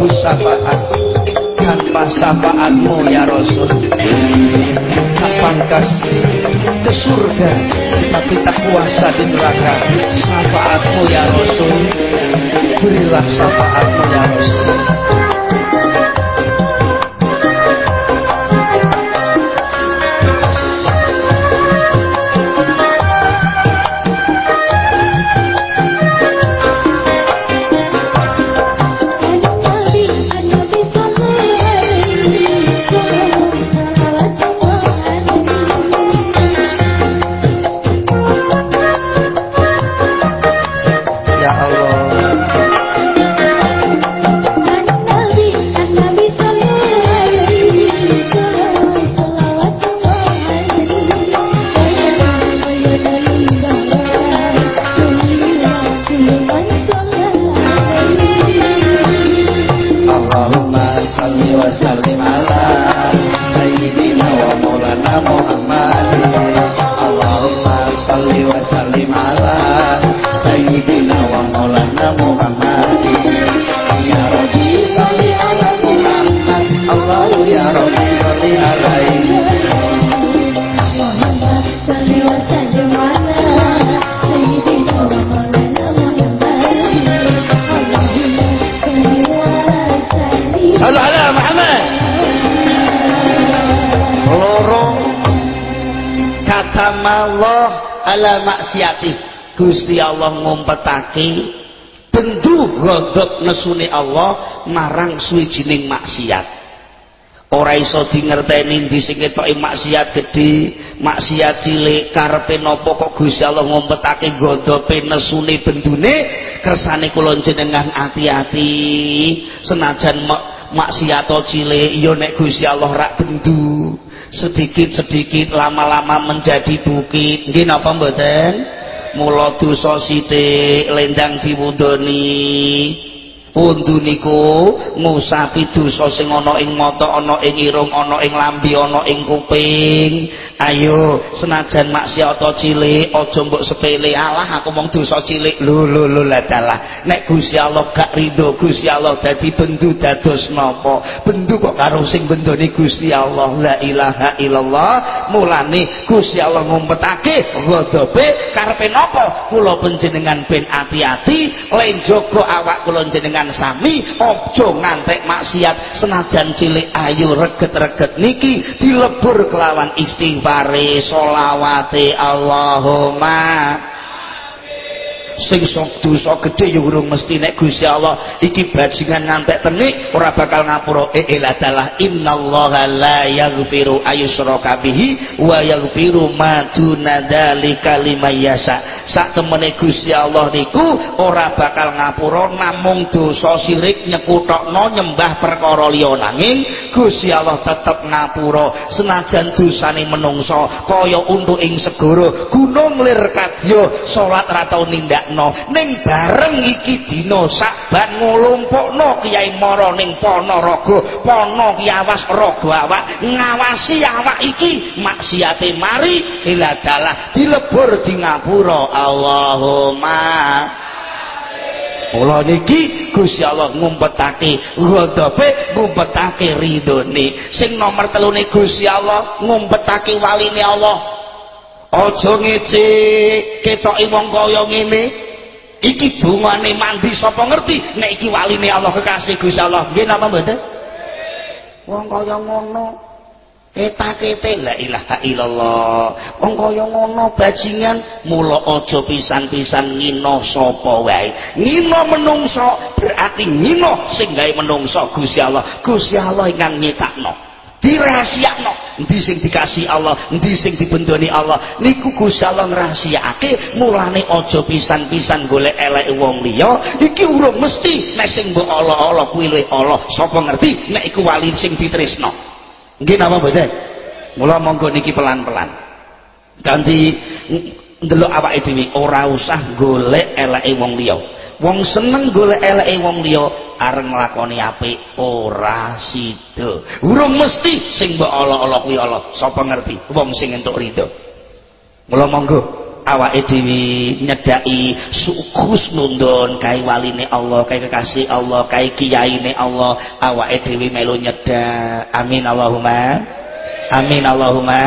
Sahibus syafaat tanpa syafaatmu ya Rasul? Tak pangkas ke surga tapi tak kuasa di neraka. Syafaatmu ya Rasul. Berilah syafaatmu ya Rasul Gusti Allah ngumpetake bendu godhok nesune Allah marang suwijining maksiat. Ora iso dingerteni ndi sing maksiat gedhe maksiat cilik karepe napa kok Gusti Allah ngumpetake godhope nesune bendune kersane kula jenengan ati-ati. Senajan maksiat cilik ya nek Gusti Allah rak bendu sedikit-sedikit lama-lama menjadi bukit. Nggih napa mboten mula dosa sithik lendang diwundoni undu niku ngusapi dosa sing ana ing mata ana ing irung ana ing lambi ana ing kuping ayo senajan maksiat cilik aja mbok sepele. Alah aku mong dosa cilik. Lho lho lho ladalah nek Gusti Allah gak ridho Gusti Allah dadi bendu dados napa? Bendu kok karo sing bendone Gusti Allah. La ilaha illallah. Mulane Gusti Allah ngumpetake ghadabe karepe napa? Kula panjenengan ben ati-ati len jaga awak kula jenengan sami ojo ngantek maksiat. Senajan cilik ayu reget-reget niki dilebur kelawan istighfare solawate Allahumma. Sing sok dosa gedhe ya urung mesti nek Gusti Allah iki bajingan ngantek tenik ora bakal ngapura. Eh adalah innallaha la yaghfiru ayyushraka bihi wa yaghfiru ma duna dzalika liman yasha sak temene Gusti Allah niku ora bakal ngapura namung dosa sirik nyekutokno nyembah perkara liya. Nanging Gusti Allah tetep ngapura senajan dosane menungso kaya untu ing segara gunung lir kadya salat ra tau nindak no ning bareng iki dina Saban nglumpukno Kiai Mara ning Ponorogo Pono ki awas raga awak ngawasi awak iki maksiate mari iladalah dilebur di ngapura Allahumma. Mula niki Gusti Allah ngumpetake ghadabe ngumpetake ridhone. Sing nomor telune Gusti Allah ngumpetake waline Allah. Aja ngece ketoke wong kaya ngene. Iki dungane mandi sapa ngerti? Nek iki waline Allah kekasih Gusti Allah. Nggih napa mboten? Wong kaya ngono ketakete la ilaha illallah. Wong kaya ngono bajingan mula aja pisan-pisan ngino sapa wae. Ngino menungso berarti ngino sing gawe menungso Gusti Allah. Gusti Allah ingkang nyetakno dirahasiakno. Endi sing dikasih Allah endi sing dibendoni Allah. Niku Gusti Allah ngrahasiakake mulane aja pisan-pisan golek elek wong liya. Iki urung mesti nek sing mbok Allah-Allah kuwi luwih Allah sapa ngerti? Nek iku wali sing ditresno Nggih napa mboten? Mula monggo niki pelan-pelan. Ganti ndelok awake dhewe ora usah golek eleke wong liya. Wong seneng golek eleke wong liya areng nglakoni apik ora sida. Urung mesti sing mbok ala-ala kuwi Allah. Sapa ngerti? Wong sing entuk ridho. Mula monggo awake dhewe nyedaki husnudon kae waline Allah kae kekasih Allah kae kiyaine Allah awake dhewe melu nyedak amin Allahumma. Amin Allahumma.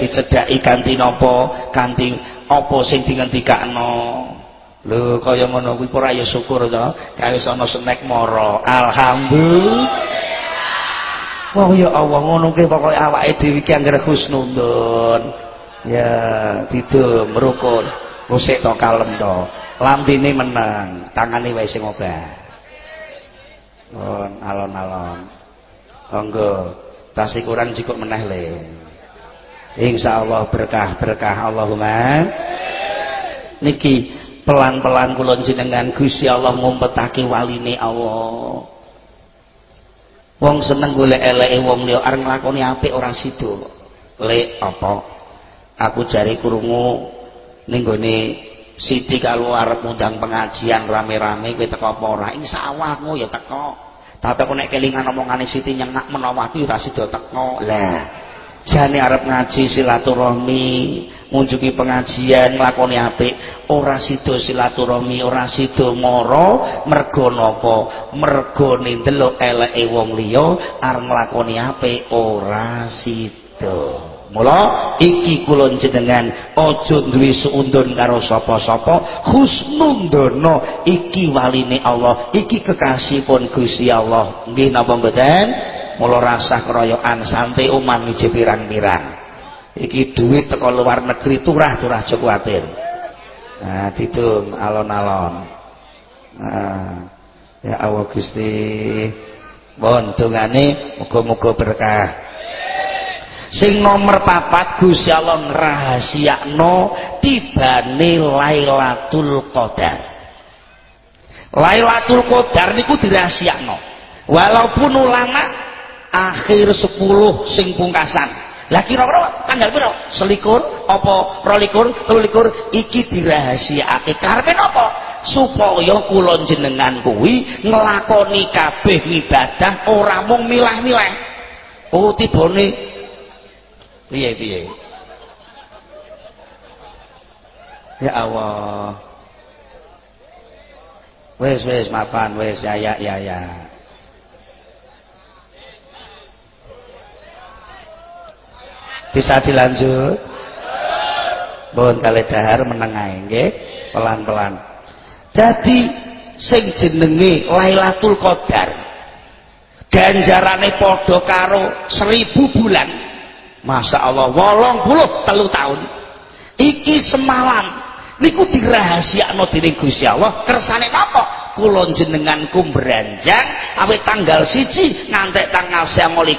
Dicedaki kanthi napa? Kanthi apa sing dingendikakno? Lho kaya ngono kuwi ora ya syukur to. Kae ana snack moro alhamdulillah. Wah ya Allah ngono ki pokoke awake dhewe ki anggere husnudon ya tidur merukun musik to kalem to. Lambene menang tangane wae sing obah. Alon-alon. Monggo tasih kurang cukup meneh le. Insyaallah berkah berkah Allahumma. Niki pelan-pelan kula jenengan Gusti Allah ngumpetake waline Allah. Wong seneng golek eleke wong liya arep nglakoni apik ora sida le apa aku jari kurungu ning gone Siti kalau arep pengajian rame-rame kowe teko apa ora? Insyaallah ya teko. Tapi aku nek kelingan omongane Siti nyengak menawa iki ora sida teko. Lah jane arep ngaji silaturahmi ngunjungi pengajian nglakoni apik ora sida silaturahmi ora sida mara mergo napa? Mergo ndelok eleke wong liya arep nglakoni apik ora sida Mula iki kula jenengan aja duwe suundun karo sapa-sapa husnundono iki waline Allah iki kekasihipun Gusti Allah. Nggih napa mboten? Mula rasah keroyokan santai uman ije pirang-pirang. Iki duit teko luar negeri turah-turah aja kuwatir. Nah didung alon-alon. Nah ya Allah Gusti Mohon dongane muga-muga berkah sing nomor papat Gusti Allah ngrahasiakno tibane Lailatul Qadar. Lailatul Qadar niku dirahasiakno. Walaupun ulama akhir 10 sing pungkasan. Lah kira-kira tanggal piro? Selikur? Apa? Rolikur? Telulikur? Iki dirahasiakake karepe napa? Supaya kula jenengan kuwi nglakoni kabeh ibadah ora mung milah-milah oh tibane piye piye? Ya Allah. Wes wes mapan wes. Ya ya ya ya. Bisa dilanjut? Mohon kali dahar menengai nggih. Pelan-pelan. Jadi sing jenenge Lailatul Qadar ganjarane padha karo seribu bulan Masya Allah wolong puluh telu tahun. Iki semalam niku dirahasiakno dening Gusti Allah kersane apa? Kula jenenganku beranjang awet tanggal siji ngantek tanggal 29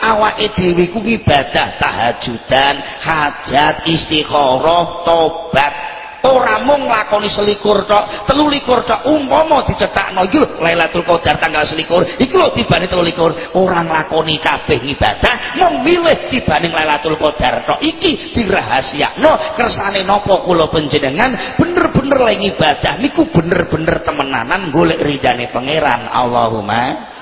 awake dhewe ku ibadah tahajudan hajat istikharah tobat ora mung nglakoni selikur tok. Telu likur tok. Umpama dicetakno iki lho Lailatul Qadar tanggal selikur iki lho tibane telu likur. Ora nglakoni kabeh ibadah mung milih tibane Lailatul Qadar tok. Iki dirahasiakno kersane napa kula panjenengan? Bener-bener leng ibadah niku bener-bener temenanan golek ridane pangeran. Allahumma.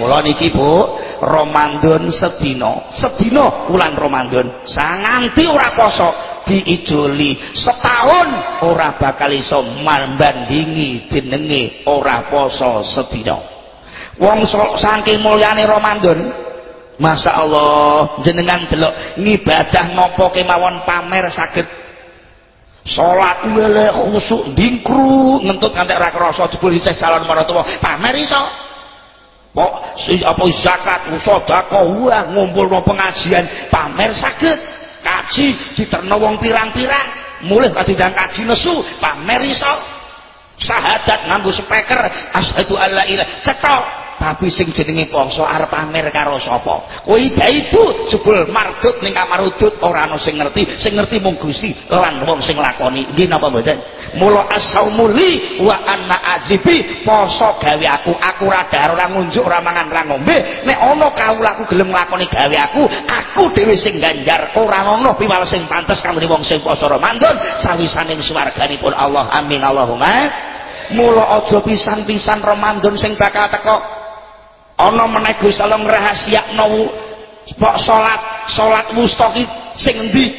Kula niki Bu Ramadan sedina. Sedina wulan Ramadan. Sanganti ora poso diijoli. Setahun ora bakal iso membandingi jenenge ora poso sedina. Wong saking mulyane Ramadan Masya Allah jenengan delok ngibadah nopo kemawon pamer sakit sholat wele khusuk dingkru ngentut ngantek rak rasa jebul isih salon maratuwa. Pamer iso. Kok apa zakat sedekah wah ngumpulno pengajian pamer saged kaji diterno wong pirang-pirang. Mulih kadidang kaji nesu pamer iso. Syahadat nganggo speaker asyhadu alla ilaha cetok tapi sing jenenge poso arep pamer karo sapa? Kowe itu jebul mardut ning kamar udut ora ana sing ngerti. Sing ngerti mung Gusti lan wong sing lakoni nggih napa mboten? Mula asaumuli wa anna azibi poso gawe aku. Aku ora dar ora ngunjuk ora mangan ora ngombe. Nek ana kawulaku gelem nglakoni gawe aku aku dhewe sing ganjar ora ana piwales sing pantes kanggo wong sing poso Ramadan sawisaning swarganipun Allah. Amin. Allahumma. Mula aja pisan-pisan Ramadan sing bakal teko ana meneh Gusti Allah ngrahasiakno pok salat salat wusta ki sing endi?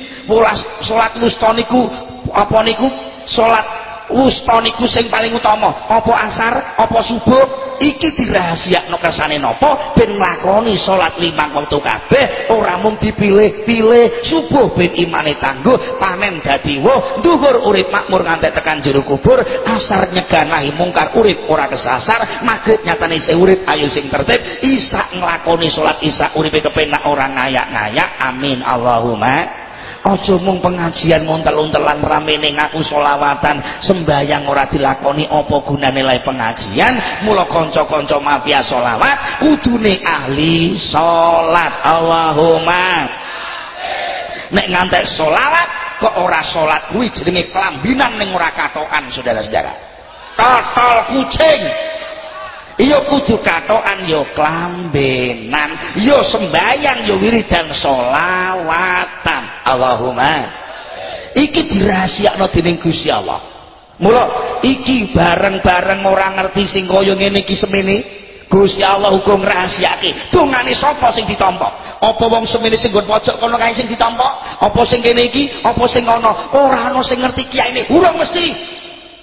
Salat wusta niku apa niku? Salat wusta niku sing paling utama. Apa asar apa subuh? Iki dirahasiakno kersane napa? Ben nglakoni salat limang wektu kabeh ora mung dipilih-pilih. Subuh ben imane tangguh panen dadi woh. Urip makmur nganti tekan jero kubur asar nyeganahi mungkar urip ora kesasar. Maghrib nyatane sing urip ayo sing tertib. Isa nglakoni salat isa uripe kepenak ora ngayak-ngayak. Amin. Allahumma aja mung pengajian montel-untelan ramene ngaku solawatan sembayang ora dilakoni apa gunane lae pengajian. Mula kanca-kanca mafia solawat kudune ahli salat. Allahumma. Nek ngantek solawat kok ora salat kuwi jenenge kelambinan ning ora katokan saudara-saudara? Totol kucing iya kudu katokan ya klambenan. Ya sembayang ya wiridan solawatan Allahumma. Iki dirahasiakno dening Gusti Allah. Mula iki bareng-bareng ora ngerti sing kaya ngene iki semene. Gusti Allah hukum rahasiake dongane sapa sing ditampa apa wong semene sing nggon pojok kono kae sing ditampa apa sing kene iki? Apa sing ana ora ana sing ngerti kiai ini. Urung mesti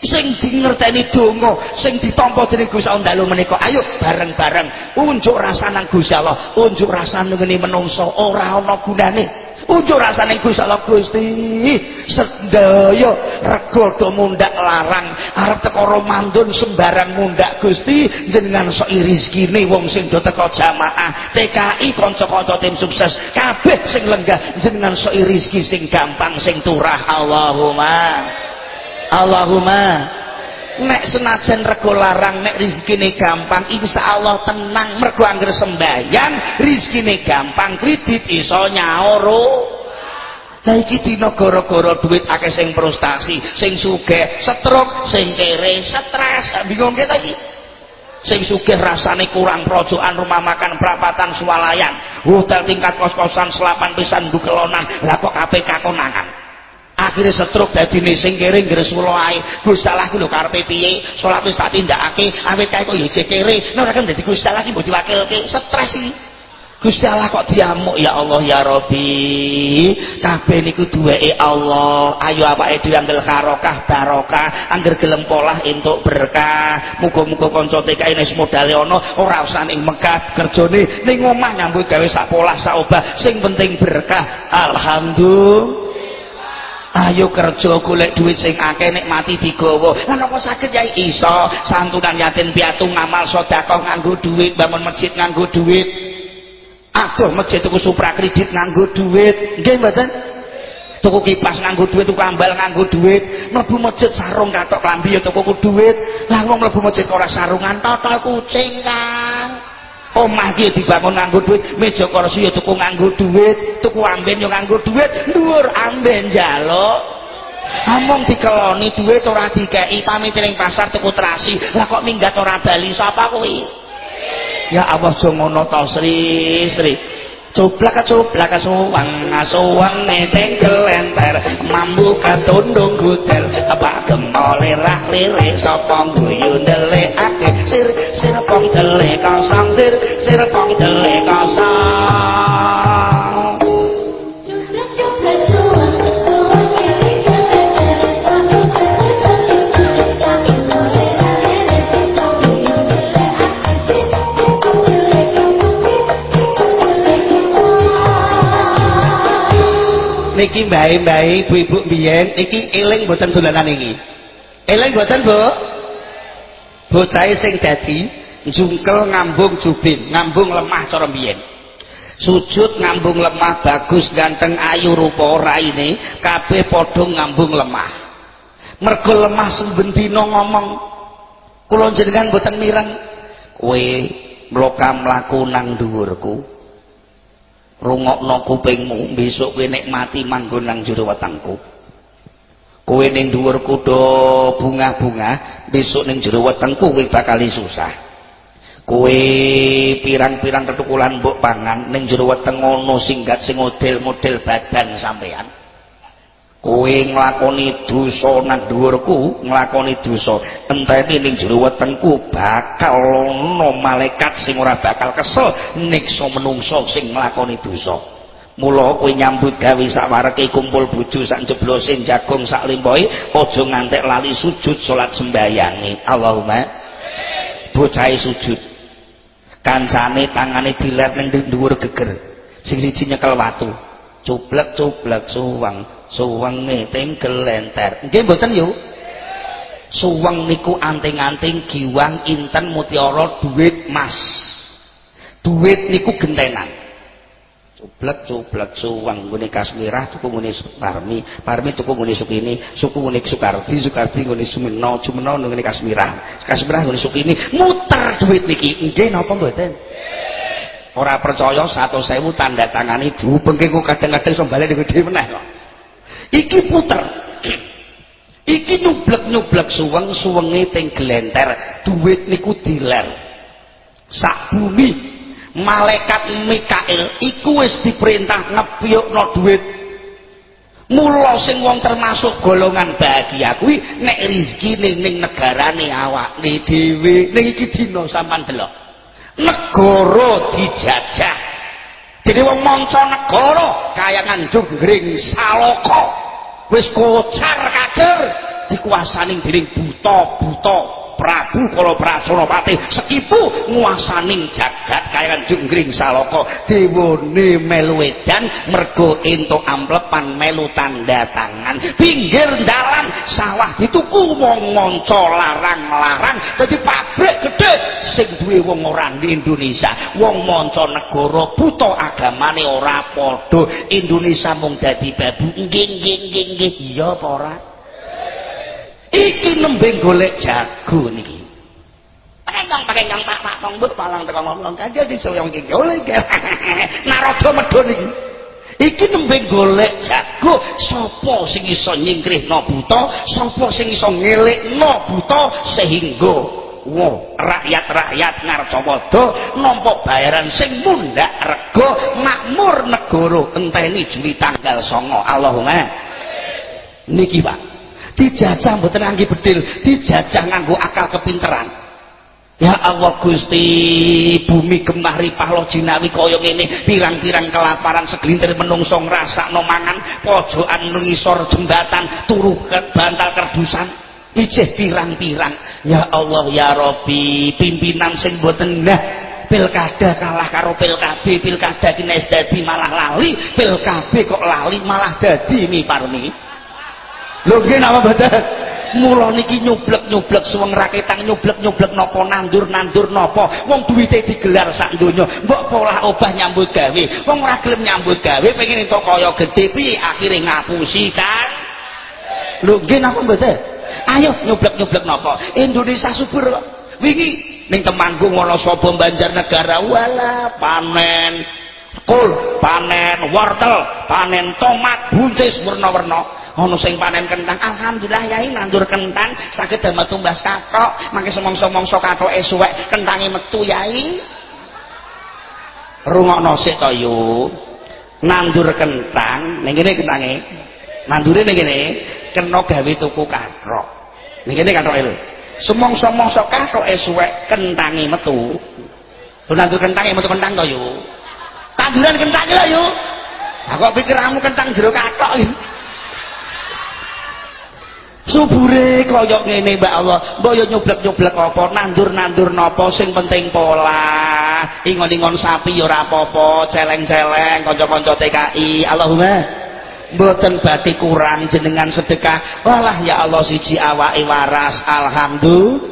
sing dingerteni donga sing ditampa dening Gusti Allah dalu menika. Ayo bareng-bareng unjuk rasa nang Gusti Allah unjuk rasa ngene menungso ora ana gunane. Unjuk rasane Gusti Allah Gusti. Sedaya rego do mundak larang arep teko Ramadan sembarang mundak Gusti. Jenengan sok rezekine wong sing do teko jamaah. TKI kanca-kanca tim sukses. Kabeh sing lenggah jenengan sok rezeki sing gampang sing turah. Allahumma Allahumma. Nek senajan rego larang nek rezekine gampang insya Allah tenang. Mergo angger sembayang rezekine gampang kredit iso nyaoro Lah iki dina gara-gara duit akeh sing frustasi, sing sugih, stroke, sing kere, stres, bingung kita iki. Sing sugih rasane kurang projokan rumah makan perapatan swalayan, hotel tingkat kos-kosan selapan pisan dukelonan, lah kok KPK konangan akhirnya setruk dadi sing kere ngres kula ae. Gusti Allah ku lho karepe piye? Salat wis tak tindakake awit kae kok yo kere. Nek ora kan dadi Gusti Allah ki mbok diwakilke. Stres iki. Gusti Allah kok diamuk ya Allah ya Rabbi. Kabeh niku duweke Allah. Ayo awake dhewe anggel karokah barokah. Angger gelem polah entuk berkah. Muga-muga kanca TKI wis modale ana. Ora usah ning Mekah kerjane. Ning omah nyambut gawe sak polah sak obah. Sing penting berkah. Alhamdulillah ayo kerja golek duit sing akeh nek mati digawa. Lan apa saged ya iso santunan yatim piatu ngamal sedekah nganggo duit bangun masjid nganggo duit. Aduh masjid tuku supra kredit nganggo duit. Nggih mboten? Tuku kipas nganggo duit tuku ambal nganggo duit. Mlebu masjid sarung katok klambi ya tuku duit. Lah wong mlebu masjid ora sarungan totol kucing kan omah ki dibangun nganggo duit? Meja kursi ya tuku nganggo duit tuku amben ya nganggo duit. Dhuwur amben njaluk. Among dikeloni duit ora dikeki pamit ning pasar tuku terasi. Lah kok minggat ora bali sapa kuwi ya Allah aja ngono to Sri Sri coblak coblak suwang suwang neteng kelenter mambu katundung gudel apa gemole rak lirik sapa guyu ndelikake sir sir pong delik kosong sir sir pong delik kosong niki mbae-mbae ibu-ibu mbiyen niki eling mboten dolanan iki eling mboten Bu? Bocahe sing dadi jungkel ngambung jubin ngambung lemah cara biyen sujud ngambung lemah bagus ganteng ayu rupa raine kabeh padha ngambung lemah. Mergo lemah sembendina ngomong kula jenengan boten mireng. Kowe mloka mlaku nang dhuwurku rungokno kupingmu besok kowe nek mati manggon nang jero wetengku. Kowe ning dhuwurku do bunga-bunga besok ning jero wetengku kowe bakal susah. Kowe pirang-pirang ketukulan mbok pangan ning jero weteng ngono singgat sing model-model badan sampean kowe nglakoni dosa nang dhuwurku nglakoni dosa. Enteni ning jero wetengku bakal ono malaikat sing ora bakal kesel niksa menungso sing nglakoni dosa. Mula kowe nyambut gawe sak wareke kumpul bojo sak jeblose jagung sak limpohe aja ngantek lali sujud salat sembayange Allahumma bocahe sujud. Kancane tangane dilet ning dhuwur geger. Sing siji nyekel watu. Cublek cublek suwang suwenge tingkel lenter nggih mboten yo suweng niku anting-anting giwang inten mutiara duit mas. Duit niku gentenan. Cublek cublek suwang ngene kasmirah tuku ngene parmi. Parmi tuku ngene sukini. Suku ngene sukarti sukarti ngene sumeno sumeno ngene kasmirah kasmirah ngene sukini. Muter duit niki. Nggih napa mboten? Ora percaya 100.000 tanda tangani diubengke ku kadang-kadang iso bali gede meneh kok iki puter. Iki nyublek-nyublek suweng suwenge teng glenter duit niku diler. Sak bumi malaikat Mikail iku wis diperintah ngepiyukno duit. Mula sing wong termasuk golongan bahagia kuwi nek rezeki ning ning negarane awakne dhewe. Ning iki dina sampean delok. Negara dijajah dene wong manca negara kayangan jungring saloko wis kocar kacer dikuasani dening buta-buta Prabu Kala Prasanapati sekipu nguasaning jagat kaya Junggring Saloko dewane melu edan mergo entuk amplepan melu tanda tangan. Pinggir dalan sawah dituku wong manca larang-larang. Dadi pabrik gede sing duwe wong di Indonesia. Wong manca negara buta agamane ora padha. Indonesia mung dadi babu. Nggih nggih nggih. Iya apa ora iki nembe golek jago niki pakai nyong pak pak nong but palang tekan ngomong. Aja di soyong iki golek narodo medho niki iki. Nembe golek jago. Sapa sing iso nyingkrihno buta sapa sing iso ngelikno buta sehingga Wow, rakyat-rakyat ngarcapada nampa bayaran sing mundhak rega makmur negara enteni Juli tanggal 9 Allahumma. Niki Pak dijajah mboten ngangge bedil dijajah nganggo akal kepinteran. Ya Allah Gusti bumi gemah ripah lo jinawi kaya ngene pirang-pirang kelaparan segelintir menungso ngrasakno mangan pojokan ngisor jembatan turu bantal kerdusan ijeh pirang-pirang. Ya Allah ya Robi pimpinan sing mboten nah pilkada kalah karo pilkada pilkada kines dadi malah lali pilkada kok lali malah dadi mi parmi lho nggih napa mboten? Mula niki nyublek-nyublek suweng raketang nyublek-nyublek napa nandur-nandur napa? Wong duwite digelar sak donya. Mbok pola obah nyambut gawe. Wong ora nyambut gawe pengen entuk kaya gedhe piye? Akhire ngapusi kan lho nggih ayo nyublek-nyublek napa? Indonesia subur kok. Wingi ning Temanggung ana sapa Banjarnegara wala panen kul panen wortel panen tomat buncis warna-warna ana sing panen kentang. Alhamdulillah yai nandur kentang. Saged damel tumbas kathok. Mangke semongso-mongso kathoke suwek. Kentange metu yai. Rungokno sik to yu? Nandur kentang. Ning kene kentange? Nandure ning kene? Kena gawe tuku kathok. Ning kene kathoke lho. Semongso-mongso kathoke suwek kentange metu. Lho nandur kentange metu kentang to yu? Tanduran kentang lho yu. Aku pikir kamu kentang jero kathok iki subure kaya ngene Mbak Allah. Mbok yo nyoblek-nyoblek apa? Nandur-nandur napa? Sing penting pola. Ingon-ingon sapi yo ora celeng-celeng kanca-kanca TKI Allahumma mboten badhe kurang jenengan sedekah. Walah ya Allah siji awake waras. Alhamdulillah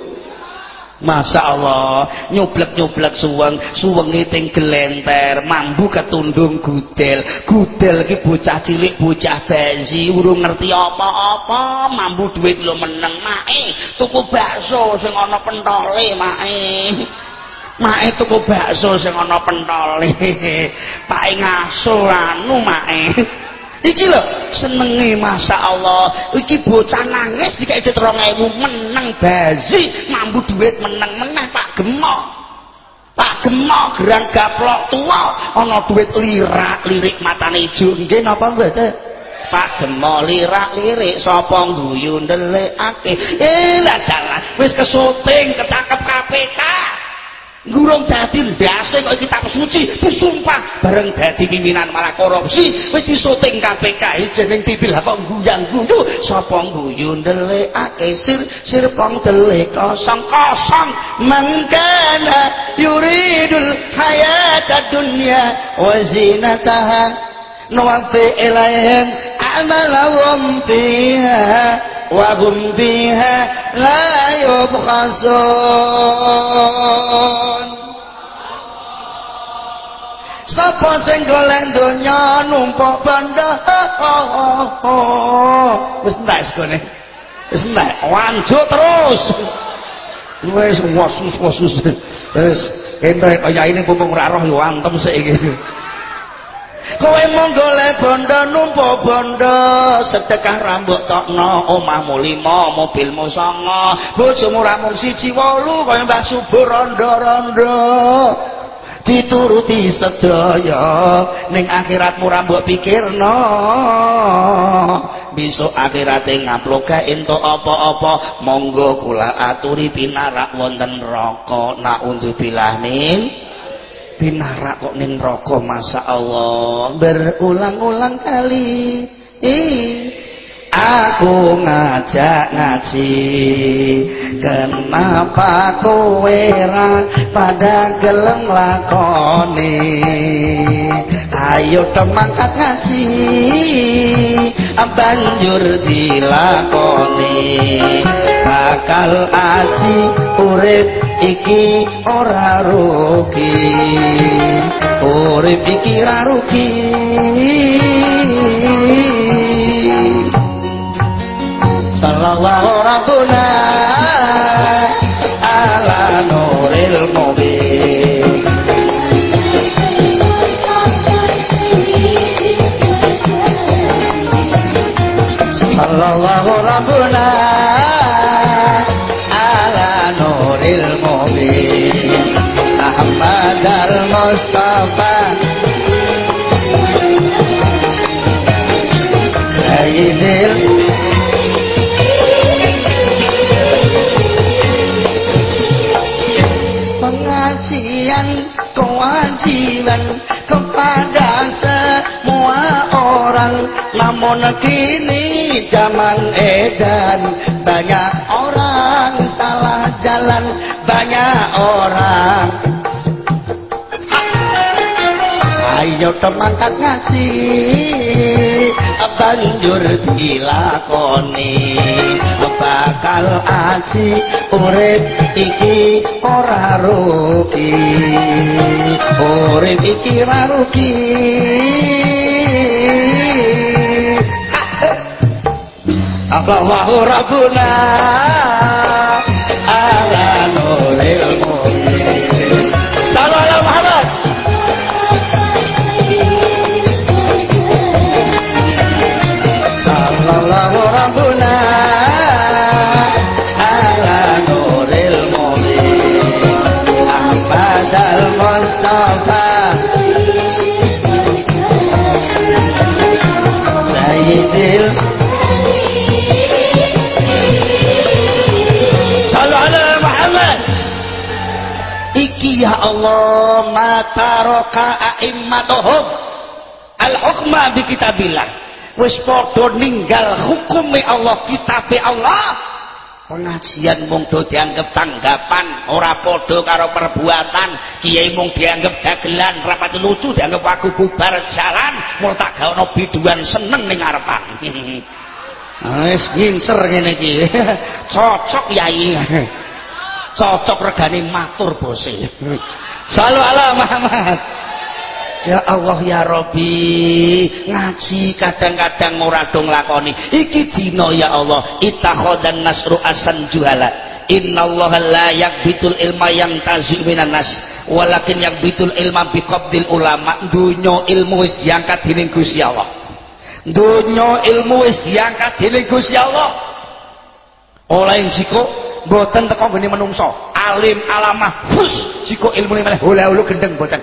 Masya Allah nyoblek-nyoblek suweng suwengi ting gelenter mambu ketundung gudel. Gudel ki bocah cilik bocah bayi urung ngerti apa-apa. Mambu duit lo meneng mae. Tuku bakso sing ana pentole mae. Mae tuku bakso sing ana pentole. [laughs] Pae ngaso anu mae iki lho senenge Masya Allah iki bocah nangis dikai duit rong ewu meneng bazi mambu duit meneng meneh pak gemok. Pak gemok gerang gaplok tua ana duit lirak lirik matane ijo. Nggih napa mboten Pak Gemo lirak-lirik sapa guyu ndelikake. Eh lah dalah wis kesuting ketangkep KPK. Ngurung dadi ndase kok kitab suci disumpah. Bareng dadi pimpinan malah korupsi. Wis disuting KPK jeneng tipil kok guyang-guyu sapa guyu ndelikake sir sir pong delik kosong kosong mangkana yuridul hayata dunya wa zinataha. Nuwafi ilaihim a'malahum fiha وهم بها لا يبخسون sapa sing golek donya numpuk bandha wis entek sekone wis entek wanjuk terus wis wasus wasus wis entek kaya ini mumpung ora roh yo antem sik iki kowe mung golek bondo numpo bondo. Sedekah rambut tokno omahmu lima mobilmu songo. Bojomu ramung siji wolu kaya mbah subur rondo-rondo. Dituruti sedaya ning akhiratmu rambut pikirno. Besok akhirate ngaploga entuk apa-apa. Monggo kula aturi pinarak wonten neraka naudzubillah min binarak kok ning neraka masa Allah berulang-ulang kali. Aku ngajak ngaji. Kenapa kowe ra pada gelem lakoni ayo temangkat ngaji banjur dilakoni. Bakal aji urip iki ora rugi. Urip iki ora rugi. Sallallahu rabbuna namun kini zaman edan banyak orang salah jalan banyak orang. Ayo temangkat ngaji banjur dilakoni. Bakal aji urip iki ora rugi urip iki ora rugi Rabbuna. ala ya Allah mata roka a'immatuhum. Al-hukma bi kitabillah. Wis padha ninggal hukume Allah kitabe Allah. Pengajian mung do dianggap tanggapan ora padha karo perbuatan. Kiai mung dianggap dagelan rapat lucu dianggap aku bubar jalan mau tak gaono biduan seneng ning ngarepan [laughs] wis ngincer ngene iki. [laughs] Cocok yai [laughs] cocok regane matur bose Sallu ala Muhammad Ya Allah ya Robi ngaji kadang-kadang ora lakoni iki dina ya Allah. Itakhadan nasru asan juhala. Innallaha la yakbitul ilma yang tazi minan nas. Walakin yakbitul ilma biqabdil ulama. Dunya ilmu wis diangkat dening Gusti Allah. Dunya ilmu wis diangkat dening Gusti Allah. Oleh jiko boten teko geni menungso. Alim alamah fus jiko ilmu malah hula-hulu gendeng boten.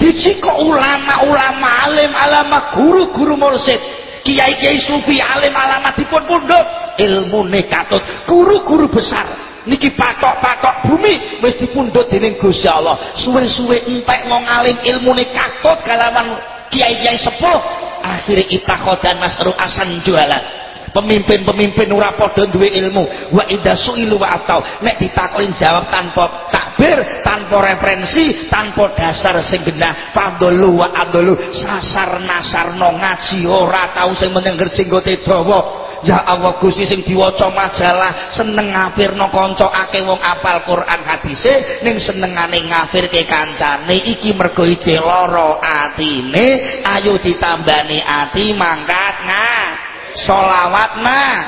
Dicikok ulama-ulama alim alama guru-guru mursid. Kiai-kiai sufi alim alama dipun pundhut ilmune katut. Guru-guru besar. Niki patok-patok bumi wis dipundhut dening Gusti Allah. Suwe-suwe entek wong alim ilmune katut kalawan kiai-kiai sepuh. Akhirnya itakhodan masru asan jualan pemimpin-pemimpin ora padha duwe ilmu. Wa idza suilu wa atau. Nek ditakokin jawab tanpa takbir tanpa referensi tanpa dasar sing genah. Fadlu wa adlu. Sasar nasarno ngaji ora tau sing meneng jenggote dawa Ya Allah Gusti sing diwaca majalah seneng ngafirno kanca akeh wong apal Quran hadise ning senengane ngafirke kancane iki mergo ije lara atine ayo ditambani ati mangkat ngah solawat mah.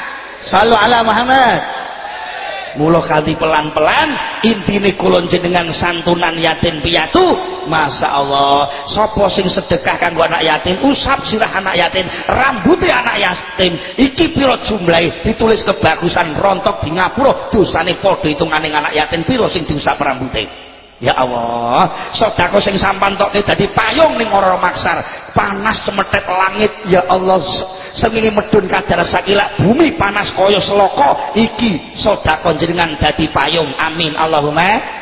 Selalu ala Muhammad. Mula kali pelan-pelan intine kulon jenengan santunan yatim piatu. Masya Allah. Sopo sing sedekah kanggo anak yatim? Usap sirah anak yatim rambutnya anak yatim. Iki piro jumlahi ditulis kebagusan rontok di ngapura dosane podo hitungane anak yatim piro sing diusap rambutnya Ya Allah, sedekah sing sampan tok dadi payung ning ora maksar, panas cemetet langit. Ya Allah, semini medun kadar sakila bumi panas kaya seloko. Iki sedekah jenengan dadi payung. Amin. Allahumma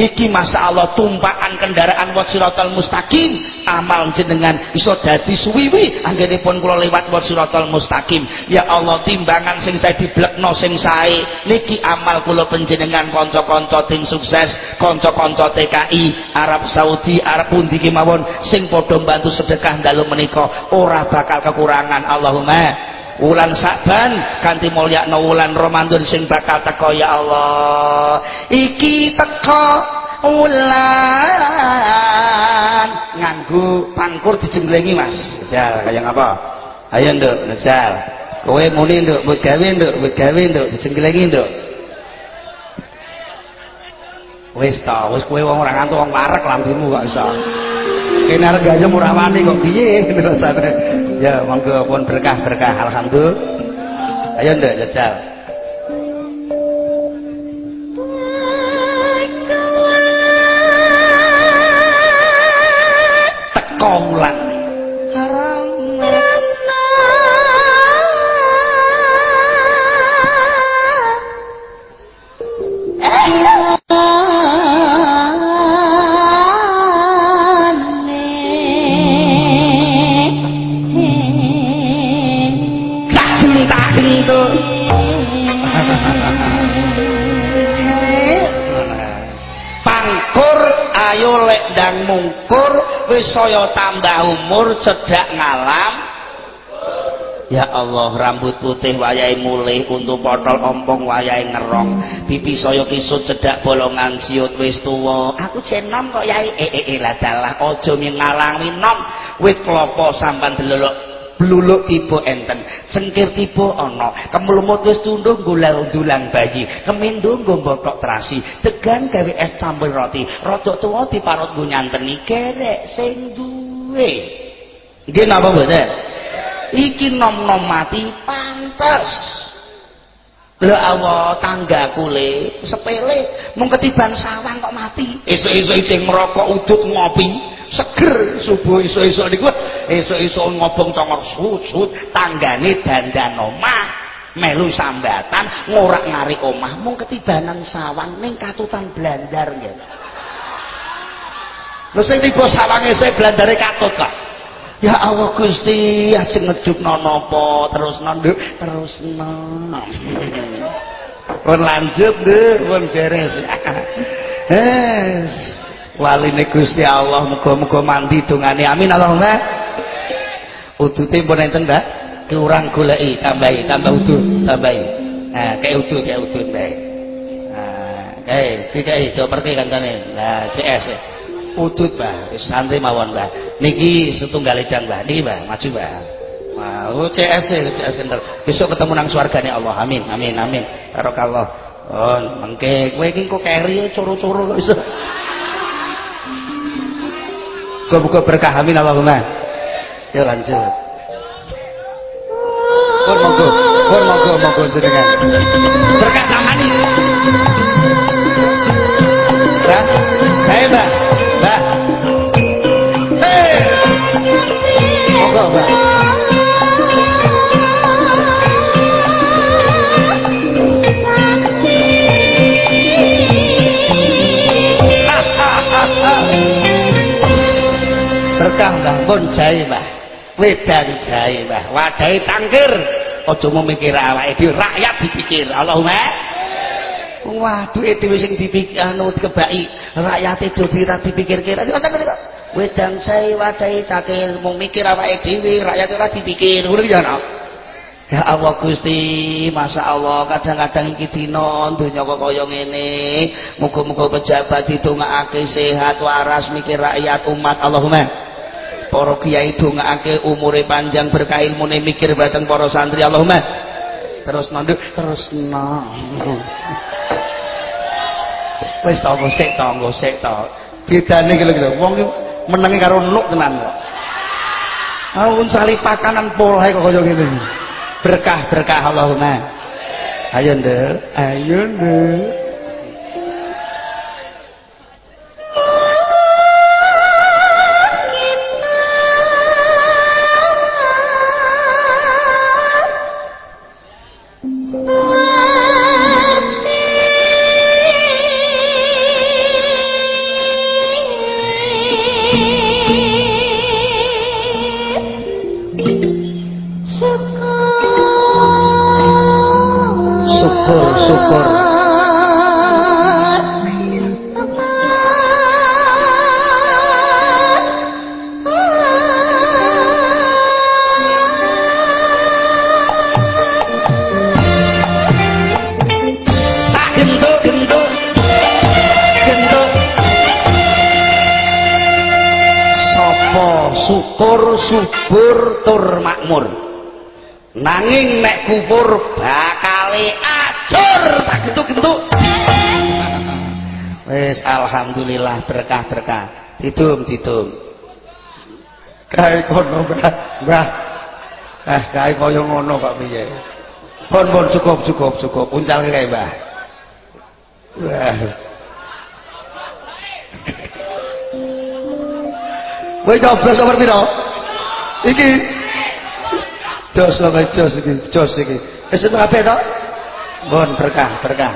iki masa Allah tumpakan kendaraan wat siratal mustaqim. Amal jenengan iso dadi suwiwi. Anggenipun kula lewat wat siratal mustaqim. Ya Allah timbangan sing saya diblekno sing sae. Niki amal kula panjenengan kanca-kanca tim sukses kanca-kanca TKI Arab Saudi Arab pundi kemawon sing padha bantu sedekah dalu menika ora bakal kekurangan. Allahumma wulan Saban kanthi mulyakno wulan Ramadan sing bakal teko ya Allah. Iki teko wulan. Nganggo pangkur dijenglengi Mas. Jal kaya apa? Ayo nduk jal kowe muni nduk mbok gawe nduk mbok gawe nduk dijenglengi nduk. Wis ta wis kowe wong ora ngantuk wong warek lambemu kok iso. Kene arep gayem ora wani kok piye? [laughs] Rasane ya monggo pun berkah-berkah. Alhamdulillah. Ayo ndak jajal umur cedak ngalam Ya Allah rambut putih wayahe mulih untuk potol ompong wayahe ngerong pipi saya kisut cedak bolongan siut wis tuwa. Aku jenom kok yai eh eh, eh lah dalah aja ngalangi nom. Wit klopo sampan delok bluluk tiba enten cengkir tiba ana kemlumut wis tunduk golek dulang bayi kemindo nggo botok terasi tegan gawe es tambel roti rada tuwa diparut nggo nyanteni kerek sing nggih napa mboten iki nom-nom mati pantes. Lho Allah tangga kule sepele. Mung ketiban sawang kok mati. Esuk-esuk ijeng merokok udut ngopi. Seger subuh iso-iso niku. Iso-iso ngobong congor sujud tanggane dandan omah melu sambatan ngorak-ngarik omah. Mung ketibanan sawang ning katutan blandar lho sing tiba sawange saya blandare katut kok Ya Allah Gusti, ajeng ngejukno napa terus nduk terus Pun lanjut Nduk, pun beres. Yes waline Gusti Allah muga-muga mandi dongane amin Allahumma udute pun enten Mbak kurang goleki tambahi tambah udut tambahi nah kayak udut kayak udut bae nah Eh, dikai dioperke kancane. Lah CS. Udut, Mbah. Santri mawon, Mbah. Niki setunggal edang, Mbah. Niki, Mbah, maju, Mbah. Mau CS, CS kental. Besok ketemu nang swargane Allah. Amin, amin, amin. Barokallah. Oh, mengke kowe iki kok keri coro-coro kok iso. Buka-buka berkah amin Allahumma. Ya lanjut. Pun monggo, pun monggo monggo jenengan. Berkah tamani. Mbak, saya Mbak. Mbak. Hei. Monggo, Mbak. Berkah Mbah pun jahe Mbah. Wedang jahe Mbah. Wadahe cangkir. Aja memikir awake dhewe, rakyat dipikir. Allahumma Waduh, itu sing dipikir anu dikebaki, rakyate dadi ra dipikir-kira. Wedang sae wadahe cakil mung mikir awake dhewe, rakyat ora dipikir. Ngono ya ana. Ya Allah Gusti, Masya Allah kadang-kadang iki dina donya kok kaya ngene. Muga-muga pejabat didongakake sehat, waras, mikir rakyat umat. Allahumma. Para kiai dongakake umure panjang berkah ilmune mikir bateng para santri. Allahumma. Terus nanduk, terus nang. wis ta sik ta nggo sik ta bedane iki lho wong iki menenge karo nuk tenan. Kok Alun sali pakanan pola kok kaya ngene. Berkah berkah Allahumma. Ayo nduk. Ayo nduk didum kae kono mbah. Mbah. Eh kae kaya ngono kok piye? Pun pun cukup cukup cukup. Uncal kae mbah. Wah Kowe coba nomor piro? iki. Jos lho jos iki jos iki. Wis itu kabeh to mohon berkah berkah.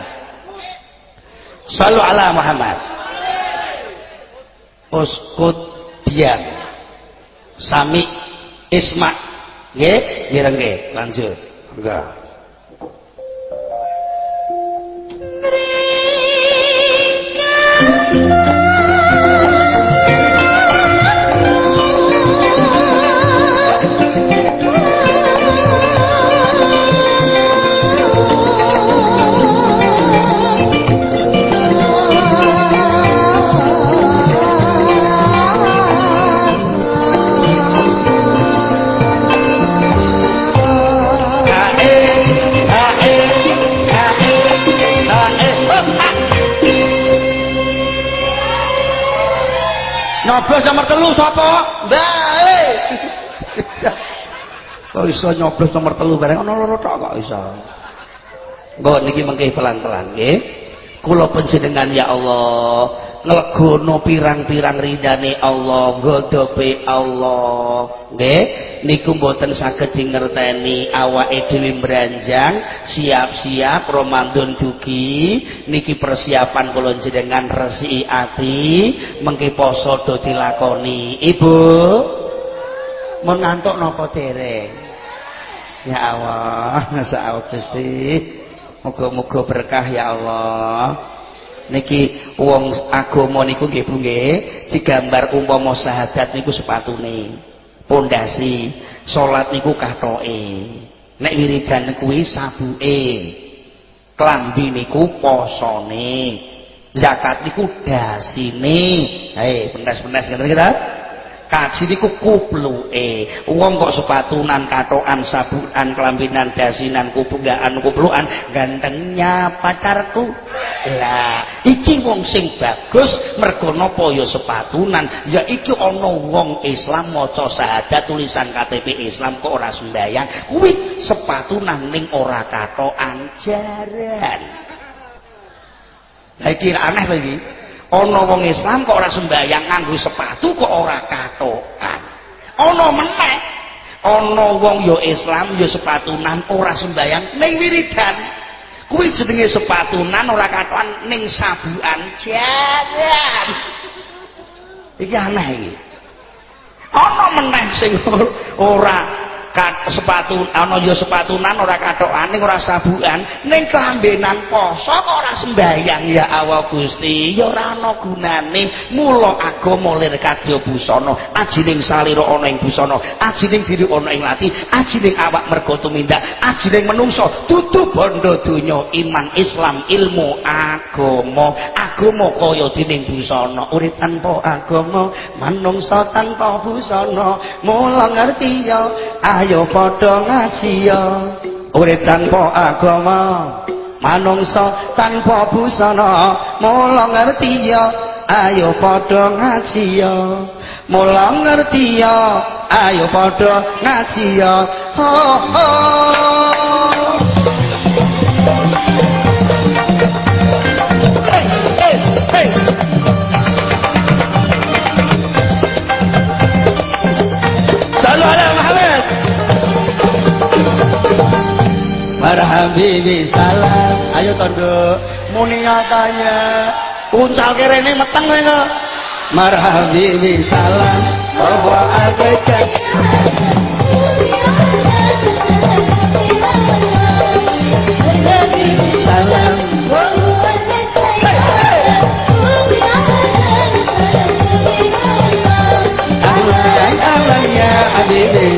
Sallu ala Muhammad diam sami isma. Nggih mirengke lanjut. Enggak sapa? Mbak [laughs] kok iso nyoblos nomor telu bareng? Ana loro tok kok iso. Mbok niki mengke pelan-pelan nggih. Kula panjenengan ya Allah nglegono pirang-pirang ridane Allah godope Allah nggih niku mboten saged dingerteni awake dhewe mbranjang siap-siap Ramadan dugi. Niki persiapan kula jenengan resiki ati mengki poso do dilakoni. Ibu mun ngantuk napa dereng? Ya Allah [laughs] masyaallah Gusti? Muga-muga berkah ya Allah. Niki wong agama niku nggih Bu nggih. Digambar umpama syahadat niku sepatune pondasi salat niku kathoke nek wiridan kuwi sabuke. Klambi niku posone. Zakat niku dasine. Hei pendas-pendas ngeten kita kaji niku kupluke. Wong kok sepatunan katokan sabukan kelambinan dasinan kubunggaan kupluan gantengnya pacarku. Lah iki wong sing bagus mergo napa ya sepatunan? Ya iki ana wong Islam maca syahadat tulisan KTP Islam kok ora sembayang kuwi sepatunan ning ora katokan jaran Lah iki aneh lagi ana wong Islam kok ora sembayang nganggo sepatu kok ora katokan? Ana meneh. Ana wong ya Islam ya sepatunan ora sembayang ning wiridan. Kuwi jenenge sepatunan ora katokan ning sabuan jaran. Iki aneh iki. Ana meneh sing [laughs] ora sepatu ana ya sepatunan ora kathokane ora sabukan ning kelambenan poso kok ora sembayang ya Allah Gusti. Ya ora ana gunane mula agama lir kadya busana. Ajining salira ana ing busana ajining diri ana ing lati ajining awak mergo tumindak ajining menungso dudu bondo donya iman Islam ilmu agama. Agama kaya dening busana urip tanpa agama manungsa tanpa busana. Mula ngerti ya ayo padha ngaji ya urip tanpa agama manungsa tanpa busana mula ngerti ya ayo padha ngaji ya mula ngerti ya ayo padha ngaji ya ho ho Marhabibi salam. Ayo tondo muni katanya. Uncal kerene meteng kowe. Marhabibi salam. Bahwa alkejan. Salam. Ahlan ahlan ya habibi.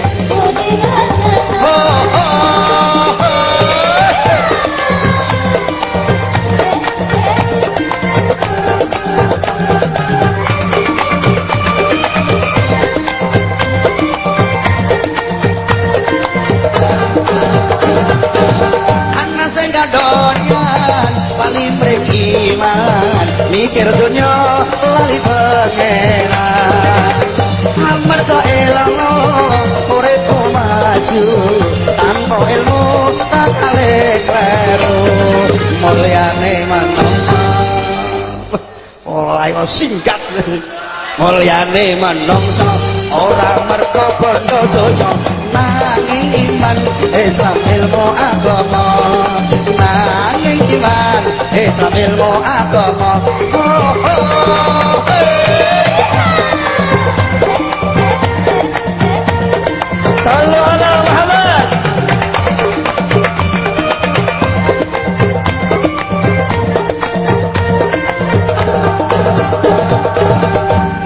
Mikir dunya lali pangeran. Amarga elango uripku maju tanpa ilmu tak kale kleru. Mulyane manungsa ora ayo singkat. Mulyane manungsa ora mergo bondo donya nanging iman Islam ilmu agama nanging iman Islam ilmu agama oh, oh, hey. Sallu ala Muhammad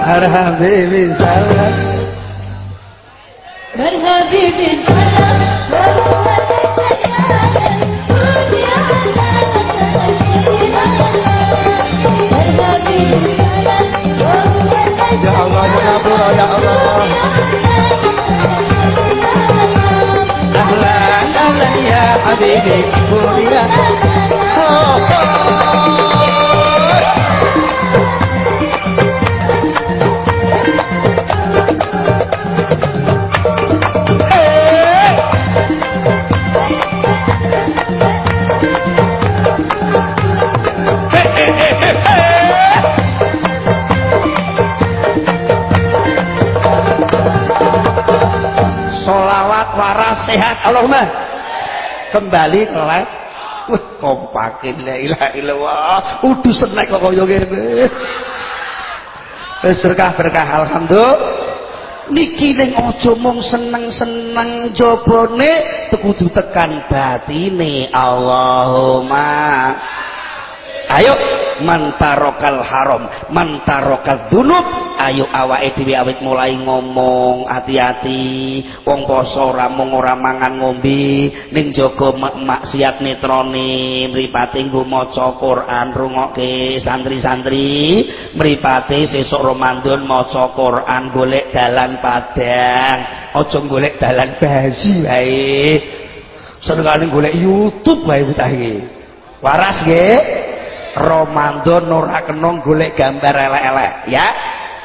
Marhabibi salam kembali ke live wah kompakin la ilaha illallah. Udah senek kok kaya ngene. Wis berkah berkah alhamdulillah. Niki ning aja mung seneng-seneng jabone kudu tekan batine. Allahumma. Ayo mantarokal haram mantarokal dunub. Ayo awake dhewe awit mulai ngomong hati-hati. Wong poso ora mung ora mangan ngombe. Ning jaga maksiat netrone mripate nggo maca Quran rungokke santri-santri. Mripate sesuk Ramadan maca Quran golek dalan padang. Aja golek dalan basi wae. Senengane golek YouTube wae iki. Waras nggih Ramadan ora kena golek gambar elek-elek ya.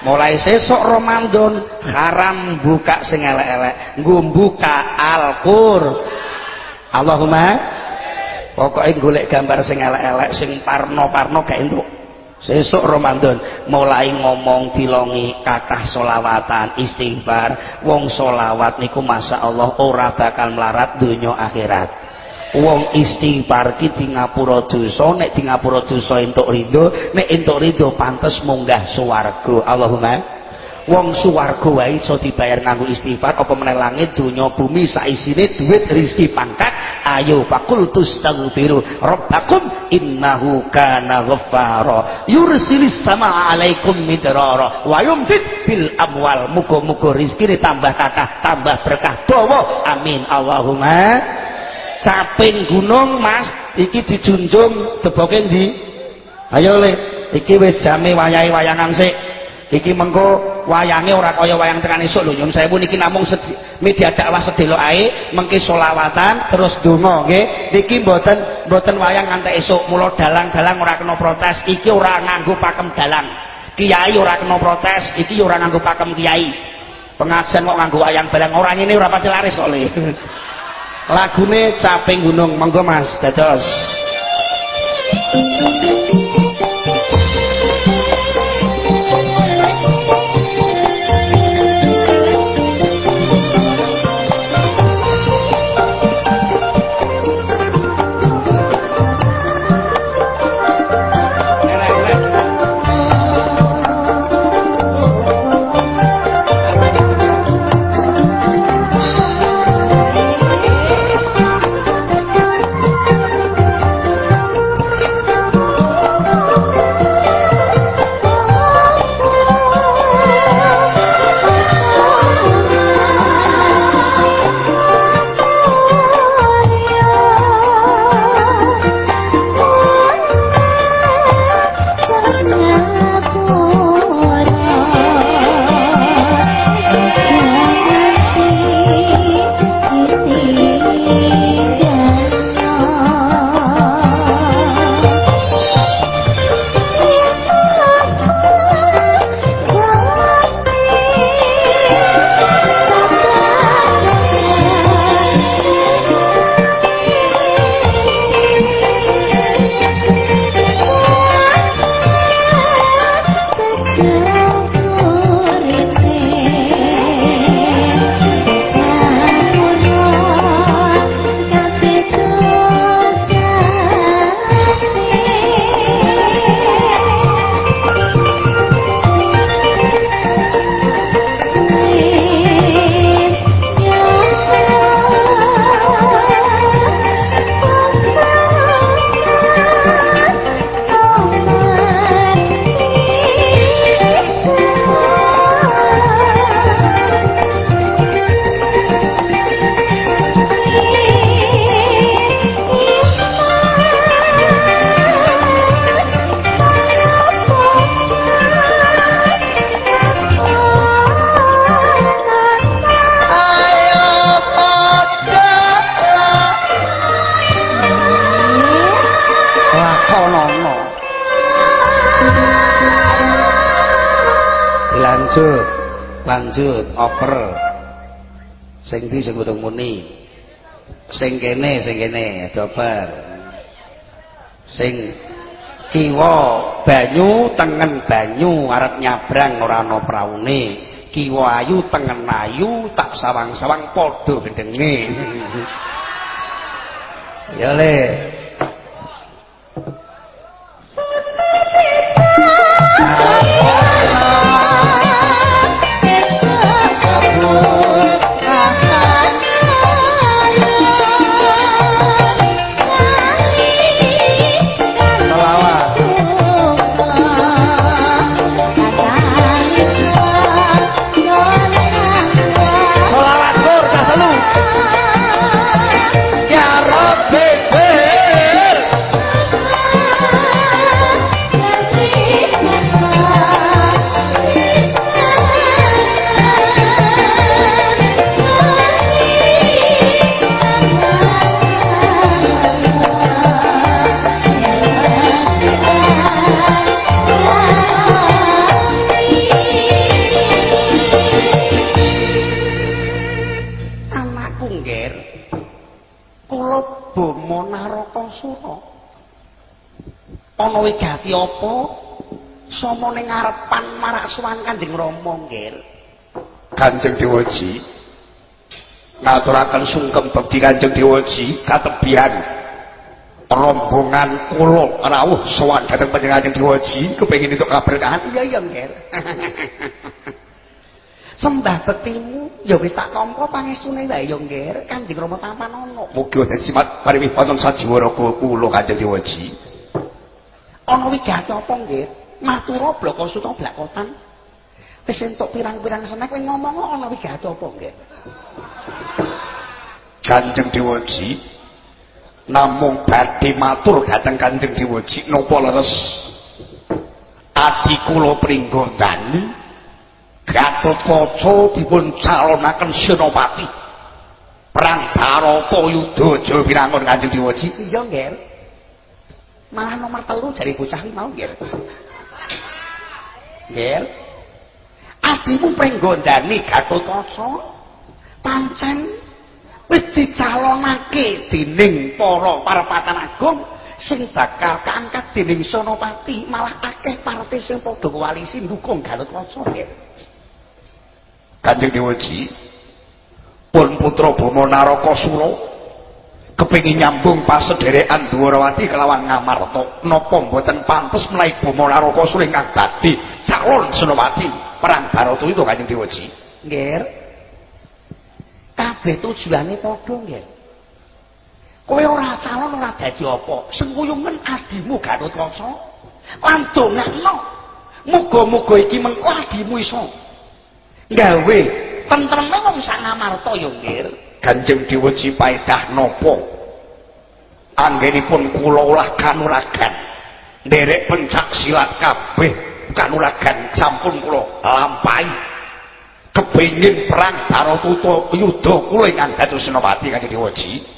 Mulai sesok Ramadan haram buka sing elek-elek nggo buka Al-Qur. Allahumma pokoknya golek gambar sing elek-elek sing parno-parno gak entuk. Sesuk Ramadan mulai ngomong dilongi kathah solawatan istighfar wong solawat niku masa Allah ora bakal melarat dunia akhirat wong istighfar ki di ngapura dosa nek di ngapura dosa entuk ridho nek entuk ridho pantes munggah swarga. Allahumma wong swarga wae iso dibayar nganggo istighfar apa meneh langit donya bumi saisine duit rezeki pangkat. Ayo fakul tustaghfiru rabbakum innahu kana ghaffara. Yursilis sama alaikum midrara wa yumdid bil amwal. Muga-muga rezeki tambah kathah tambah berkah. Dawa. Amin. Allahumma caping gunung mas iki dijunjung deboke ndi ayo le. Iki wis jame wayahe wayangan sik. Iki mengko wayange ora kaya wayang tekan esuk lho nyun sewu niki namung media dakwah sedelok ae mengki selawatan terus donga nggih. Niki mboten mboten wayang ngantek esuk. Mula dalang-dalang ora kena protes. Iki ora nganggo pakem dalang. Kiai ora kena protes. Iki ora nganggo pakem kiai. Pengajian kok nganggo wayang balang ora ngene ora pati laris kok [laughs] lagune caping gunung. Monggo mas. Dados sing di sing urung muni? Sing kene sing kene dobar sing kiwa banyu tengen banyu arep nyabrang ora ana praune. Kiwa ayu tengen ayu tak sawang-sawang padha gendenge [laughs] ya le marak suwan Kanjeng Rama nggih Kanjeng Dewaji. Ngaturaken sungkem bekti Kanjeng Dewaji katebihan rombongan kula. Rawuh sowan dhateng panjenengan Kanjeng Dewaji kepengin entuk kaberkahan. Iya iya nggih [laughs] sembah bektimu ya wis tak tampa pangestune wae ya nggih Kanjeng Rama tampan ana. Mugi wonten simat pariwi wonten sajiwara kula Kanjeng Dewaji. Ana wigati apa nggih matura bloko suta blakotan wis entuk pirang-pirang senek kowe ngomong ana wigati apa nggih Kanjeng Dewaji namung badhe matur dhateng Kanjeng Dewaji napa leres adi kula pringgondani Gatotkaca dipun calonaken senopati. Perang Barata Yudha Jaya pirangun Kanjeng Dewaji. Iya, Nggih. Malah nomor telu jari bocah iki mau, Nggih. Nggih. Adimu prenggondani Gatotkaca pancen wis dicalonake dening para parapatan agung sing bakal kaangkat dening Senopati malah akeh partai sing padha koalisi ndukung Gatotkaca. Kanjeng Dewaji pun putra Bama Narakasura kepengin nyambung pasederekan Dwarawati kelawan Ngamarta napa mboten pantes menawi Bama Narakasura ingkang badhe calon Senopati perang Barata itu Kanjeng Dewaji nggih kabeh tujuane padha nggih kowe ora calon ora dadi apa sengkuyungen adimu Gatotkaca lan dongakno muga-muga iki mengko adimu iso. Gawe tentreme wong sak ngamarta ya nggih Kanjeng Dewaji paedah napa? Anggenipun kula ulah kanuragan. Nderek pencak silat kabeh kanuragan sampun kula lampahi. Kepengin perang Baratuta yuda kula ingkang dados senopati Kanjeng Dewaji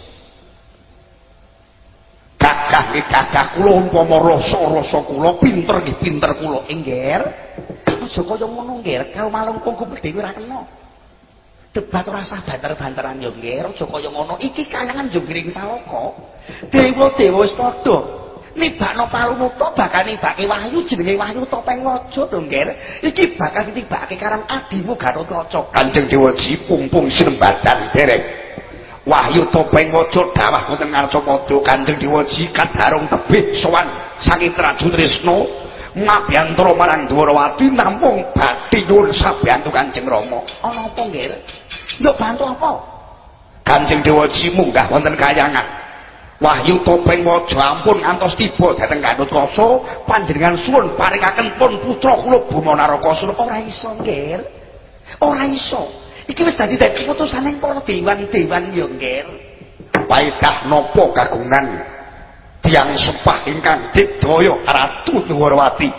gagah nggih gagah kula umpama rasa-rasa kula pinter nggih pinter kula. Engger aja kaya ngono nggih karo malungkung gedhe ora kena. Debat ora usah banter-banteran yo nggih aja kaya ngono. Iki kayangan yo giring saloka. Dewa-dewa wis padha nibakno palunuta bakal nibake wahyu jenenge wahyu topeng waja to nggih iki bakal ditibake karang adimu Gatotkaca Kanjeng Dewa Jipumpung sinembadan derek Wahyu topeng waja dawah wonten ngarsa padha Kanjeng Dewa Ji kadarung tebih sowan saking Traju Trisna mabyantara marang Dwarawati namung badhe nyuwun sabantu Kanjeng Rama. Ana apa nggih? Nduk bantu apa? Kanjeng Dewa Ji munggah wonten kayangan. Wahyu topeng waja ampun ngantos tiba. Dhateng Gatotkaca panjenengan suwun paringaken pun putra kula Bima Narakasura ora iso nggih. Ora iso. Iki wis dadi dadi putusaning para dewan-dewan ya nggih. Paedah napa kagungan tiang sepah ingkang digdaya Ratu Dwarawati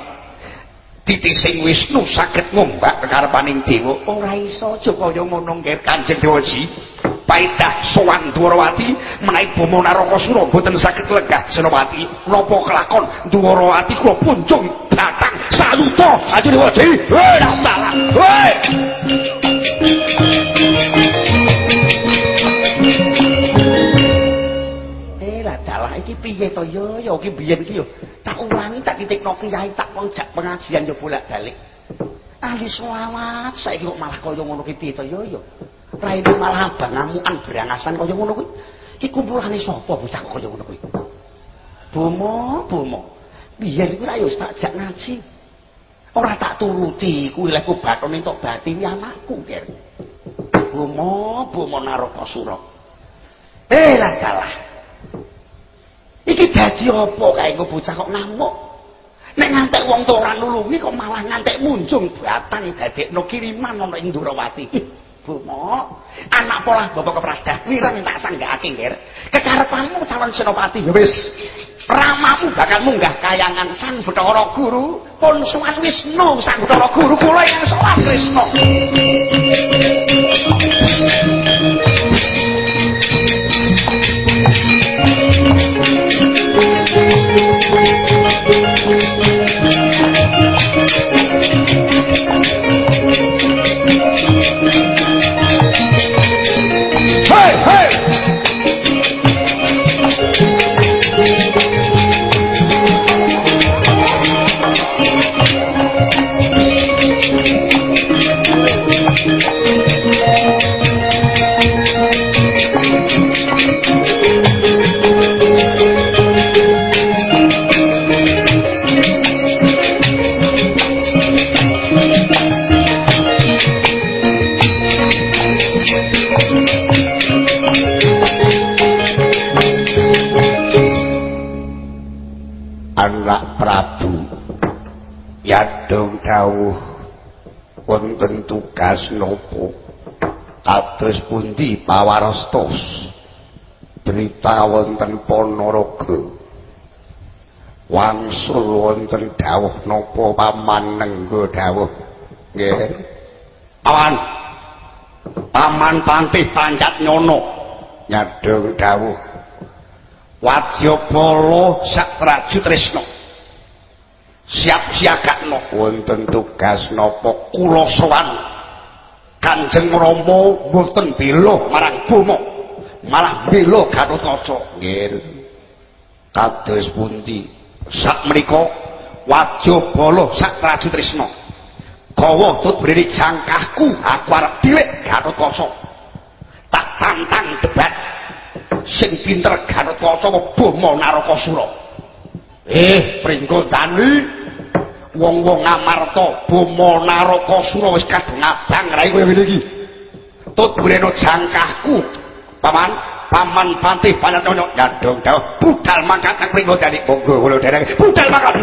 titising Wisnu saged ngombak kekarepaning dewa. Ora iso aja kaya ngono nggih Kanjeng Dewaji paedah sowan Dwarawati menawi Bama Narakasura boten saged legah. Senopati napa kelakon Dwarawati kula punjung datang? Saluta hei! Dalan hei iki piye to? Yo yo iki biyen iki yo. Tak ulangi tak titikno kiai tak jak pengajian yo bolak-balik. Ahli selawat saiki kok malah kaya ngono ki piye to? Yo yo raine malah bangamukan berangasan kaya ngono kuwi. Iki kumpulane sapa bocah kaya ngono kuwi? Bomo bomo. Biyen iku ra yo tak jak ngaji. Ora tak turuti kuwi lek kubaton entuk batin anakku ger. Bomo bomo naraka sura eh lah salah iki dadi apa kae engko bocah kok ngamuk nek ngantek wong ora nulungi kok malah ngantek munjung batang dadekno kiriman ana ing Durawati [laughs] Bumo, anak pola bapak kepradah, wirang tak sanggake ngir. Kekarepanmu calon senopati, ya wis. Ramamu bakal munggah kayangan Sang Bathara Guru, pun suwan Wisnu Sang Bathara Guru kula yang sowan Krishna. Dawuh wonten tugas nopo? Kados pundi pawarostos berita wonten ponorogo. Wangsul wonten dawuh nopo? Paman nenggo dawuh. Nggih. Paman. Paman pantih pancat nyono. Nyadong dawuh. Sak praju tresna siap siagakno wonten tugas napa? Kula sowan. Kanjeng Rama mboten bela marang Boma malah bela Gatotkaca nggih kados pundi? Sak menika wajabala sak traju tresna gawa tut brini jangkahku aku arep dilek Gatotkaca tak tantang debat sing pinter Gatotkaca apa Boma Narakasura eh. Pringgo dani wong-wong Amarta Boma Narakasura wis kadung abang rai kowe iki tut breno jangkahku paman paman pantih panatono nyadong dawuh budal mangkat nang pringgo dani monggo kula dereng budal mangkat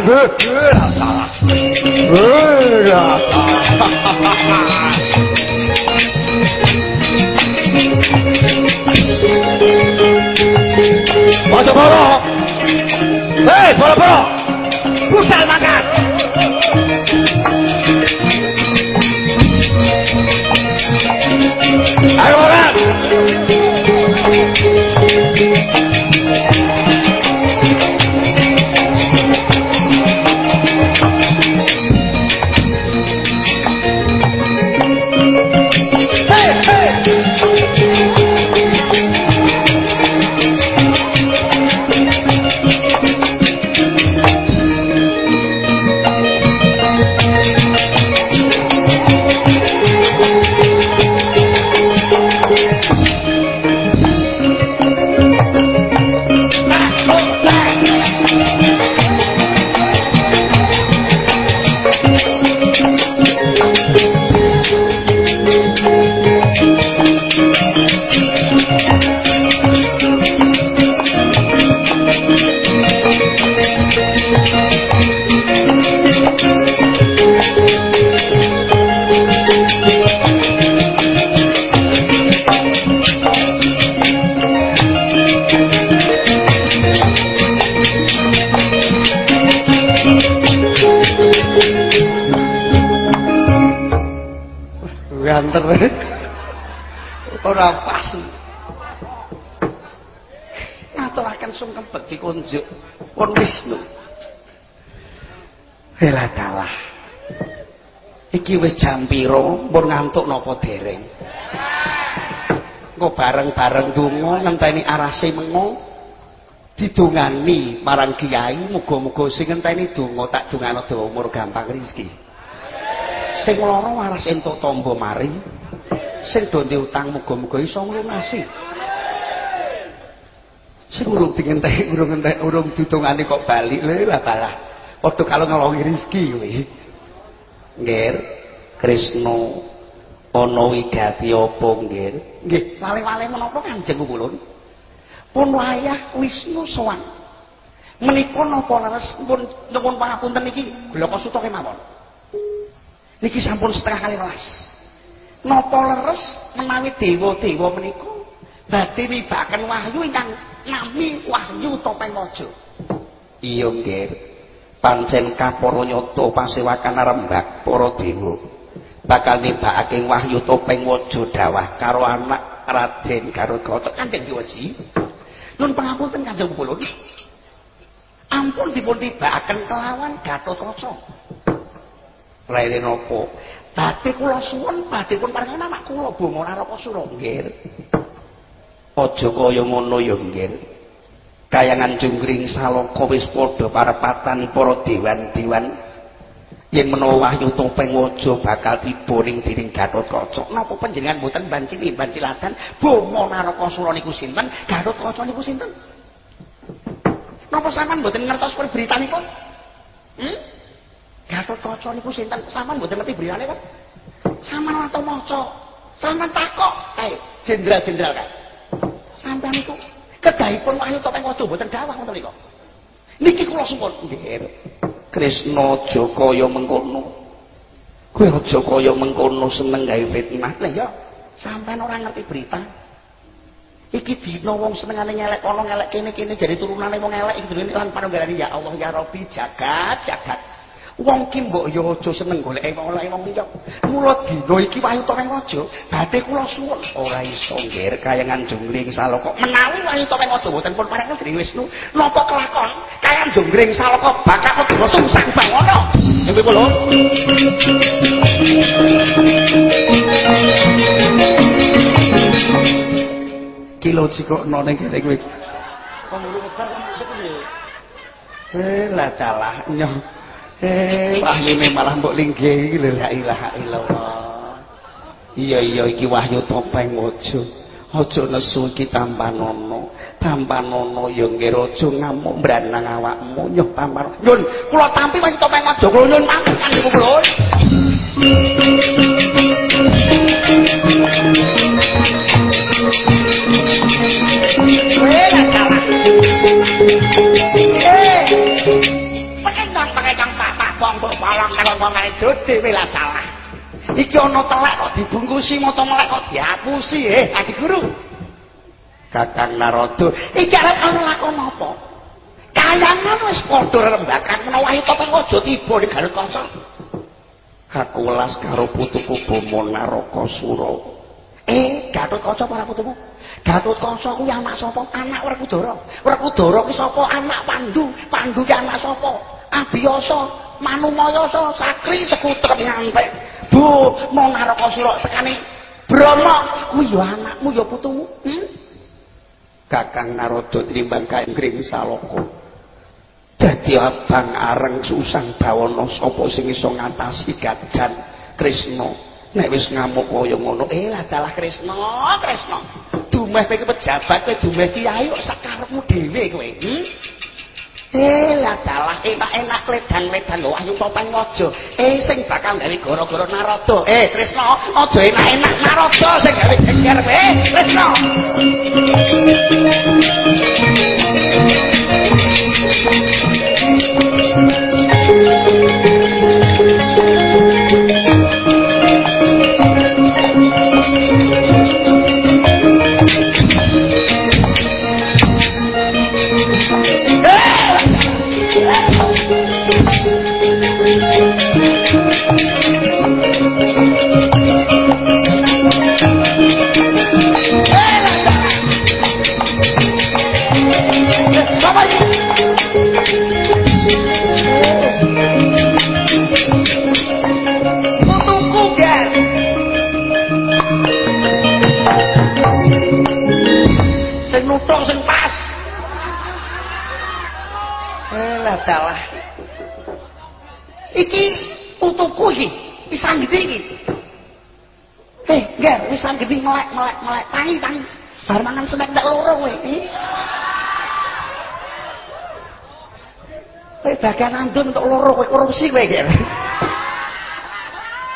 Boro boro. Hei, boro. Budal mangkat. Thank you. Bekti kunjuk pun Wisnu. Dalah. Iki wis jam pira pun ngantuk napa dereng? Kok bareng-bareng donga ngenteni arase mengo. Didongani marang kiai muga-muga sing ngenteni donga tak dongano dawa umur gampang rezeki. Sing lara waras entuk tamba mari. Sing do utang muga-muga iso nglunasi sing urung dingentek urung entek urung ditungani kok bali lha lah balah padha kalau ngelongi rezeki kuwi nggih Krisna ana wigati apa nggih? Nggih wale-wale menapa Kanjeng kula pun wayah Wisnu sowan. Menika napa leres pun nyuwun pangapunten iki Glaka Suta kemawon. Niki sampun setengah kali welas napa leres menawi dewa-dewa menika badhe nibaken wahyu ingkang nami wahyu topeng waja iya nggih pancen kapara nyata pasewakan rembak para dewa. Bakal nibakake wahyu topeng waja dawah karo anak Raden Garuda Kanjeng Diwaji nun pangapunten Kanjeng kula ampun dipun tibakaken kelawan Gatotkaca laire napa badhe kula suwun badhe pun paring anak kula Bama Narakasura nggih aja kaya ngono ya nggih. Kayangan jungkring saloka wis padha parepatan para dewan-dewan. Yen menawa wahyu topeng aja bakal tiba ning diring Gatotkaca napa panjenengan mboten bancili banciladan Bomo Narakasura niku sinten? Gatotkaca niku sinten? Napa sampean mboten ngertos beritane kok hmm Gatotkaca niku sinten? Sampean mboten ngerti beritane kok sampean ora maca sampean takok. Kae jenderal-jenderal kae sampean niku kedahipun wahyu topeng aja mboten dawah ngoten niku niki kula suwun nggih Krishna aja kaya mengkono. Kowe aja kaya mengkono seneng gawe fitnah. Lah ya, sampean ora ngerti berita. Iki dina wong senengane nyelek kono ngelek kene-kene jadi turunane wong elek iki dene lan panunggalane ya Allah ya Rabbi jagat jagat. Wong ki mbok ya aja seneng goleke wong elek wong liya. Mula dina iki wayu topeng aja, badhe kula suwun ora iso ngger kayangan jungling saloko. Menawi wayu topeng aja mboten pun pareng Dewi Wisnu, napa kelakon kayangan jungling saloko bakal kedua tungsang bangono. Nggih kula. Kilo cikokno ning kene kuwi. Pemuru kebar kan Eh, lah dalah nyoh. Eh, wahyune malah mbok linggih iki lho la ilaha illallah. Iya iya iki wahyu topeng aja. Aja nesu iki tampanono. Tampanono ya nggih aja ngamuk mbranang awakmu nyoh tampar. Nyun, kula tampi wahyu topeng aja kula nyun pamit niku kula. Bongko bolong karo ngomongane dhewe lah salah. Iki ana telek kok dibungkusi moto melek kok dihapusi eh Adi Guru. Kakang Narada, iki arep ana lakon apa? Kayangan wis padha rembakan menawa topeng aja tiba ning Garut Kanca. Kakulas karo putuku Bomo Narakasura. Eh, Gatut Kaca para putuku. Gatut Kaca kuwi anak sapa? Anak Werkudara. Werkudara kuwi sapa? Anak Pandu. Pandu ki anak sapa? Abiyasa. manumaya sa sakri sekutrep nyampe bu mau naraka sira tekane brama kuwi ya anakmu ya putumu hmm? kakang narada trimbang kaengring saloko dadi abang areng susang bawana sapa sing iso ngatasi gadan krisna nek wis ngamuk kaya ngono eh lah dalah krisna krisna dumeh kowe pejabat kowe dumeh kiai kok sakarepmu dhewe kowe hmm? Eh lah dalah enak-enak ledang-ledang lho ayo topeng aja. Eh sing bakal gawe gara-gara Narada. Eh Tresna, aja enak-enak Narada sing gawe geger kowe. Eh Tresna. dalah. Iki putuku iki, pisang gede iki. Eh, ger, pisang gede melek, melek, melek, tangi, tangi. Bar mangan senek ndak loro kowe. Kowe bagian andun untuk loro kowe korupsi kowe, ger.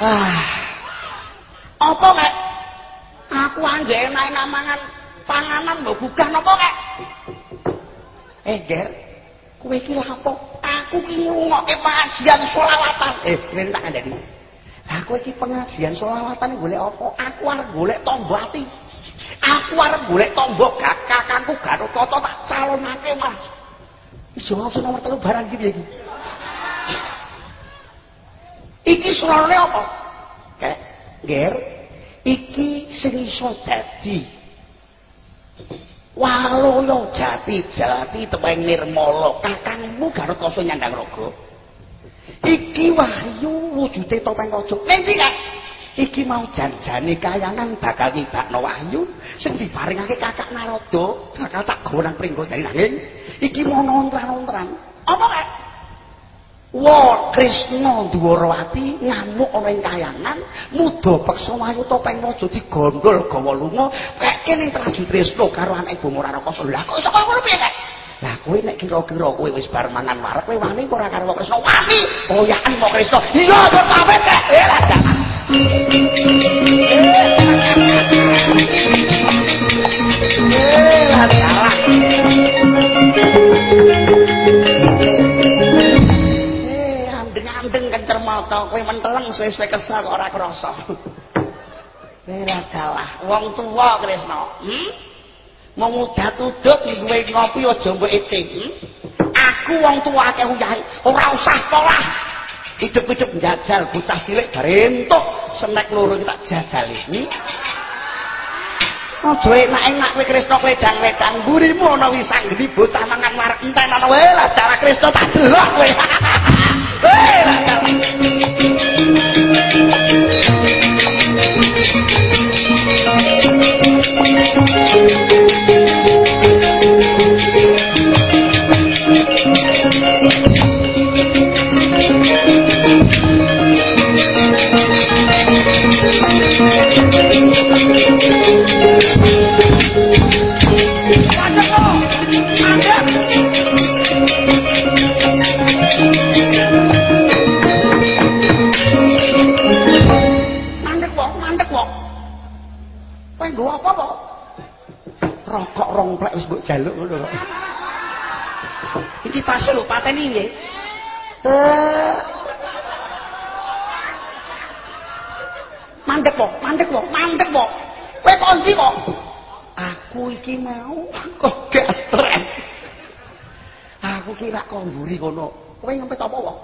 Ah. Apa kek? Aku anggere enak-enak mangan panganan mbok bugah napa kek? Eh, ger, kowe iki lha apa? Aku ki ngrungokke pengajian selawatan. Eh ngene tak kandhani lah kowe iki pengajian selawatan golek apa? Aku arep golek tombo ati. Aku arep golek tombo kakangku Garut Toto tak calonake mas. Iso langsung nomor telu barang iki piye iki? Iki sulane apa? Kek ger iki sing iso dadi Waloyo jati jati tepeng nirmala kakangmu garut nyandang raga. Iki wahyu wujude topeng raja. Endi kak? Iki mau janjane kayangan bakal nyibakno wahyu sing diparingake kakak Narada bakal tak gonang pringgo dari nanging iki mau nontran-nontran. Apa kak? Wa Krishna Dwarawati ngamuk ana ing kayangan, muda peksa wayu topeng raja digondhol gawa lunga, keke ning Traju Tresna karo anake Bama Rakasa. Lah kok iso ngono piye, Kak? Lah kowe nek kira-kira kowe wis bar mangan wareg kowe wani ora karo Krishna? Wani. Oyakan kok Krishna. Iya, kok pamit, Kak. Eh, lah Eh, lah salah. Andeng kencer mata kowe menteleng suwe-suwe kesel kok ora krasa. Ora dalah. Wong tuwa Kresna. Hm mung udat udut duwe ngopi aja mbok ecing hm? aku wong tuwa akeh uyahe ora usah polah hidup-hidup njajal bocah cilik barentuk. Senek loro tak jajali. Hm? Aja enak-enak kowe Kresna wedang-wedang. Mburimu ana wisang geni bocah mangan wareg enten ana wae lah cara Kresna tak delok kowe. [laughs] Why Hei, romplek wis mbok jaluk ngono kok. Iki pas lho pateni nggih. Eh. Mandek kok, mandek kok, mandek kok. Kowe kok ndi kok? Aku iki mau [laughs] kok gastren. Aku kira kok mburi kono. Kowe ngempet apa kok?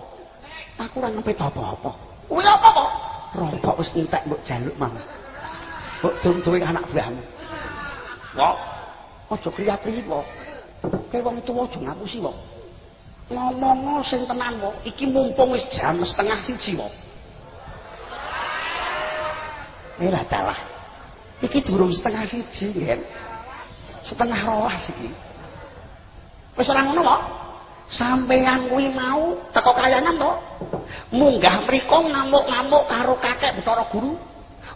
Aku ora ngempet apa-apa. Kowe apa kok? Rompok wis entek mbok jaluk Mbok dung-dung anak buahmu. Kok aja kriya-kriya kae wong tuwa aja ngapusi wae ngomong sing tenan wae iki mumpung wis jam setengah siji wae ora dalah. Iki durung setengah siji ngen setengah rolas iki. Wis ora ngono wae sampeyan kuwi mau teko kayangan to munggah mriku ngamuk-ngamuk karo kakek Betara Guru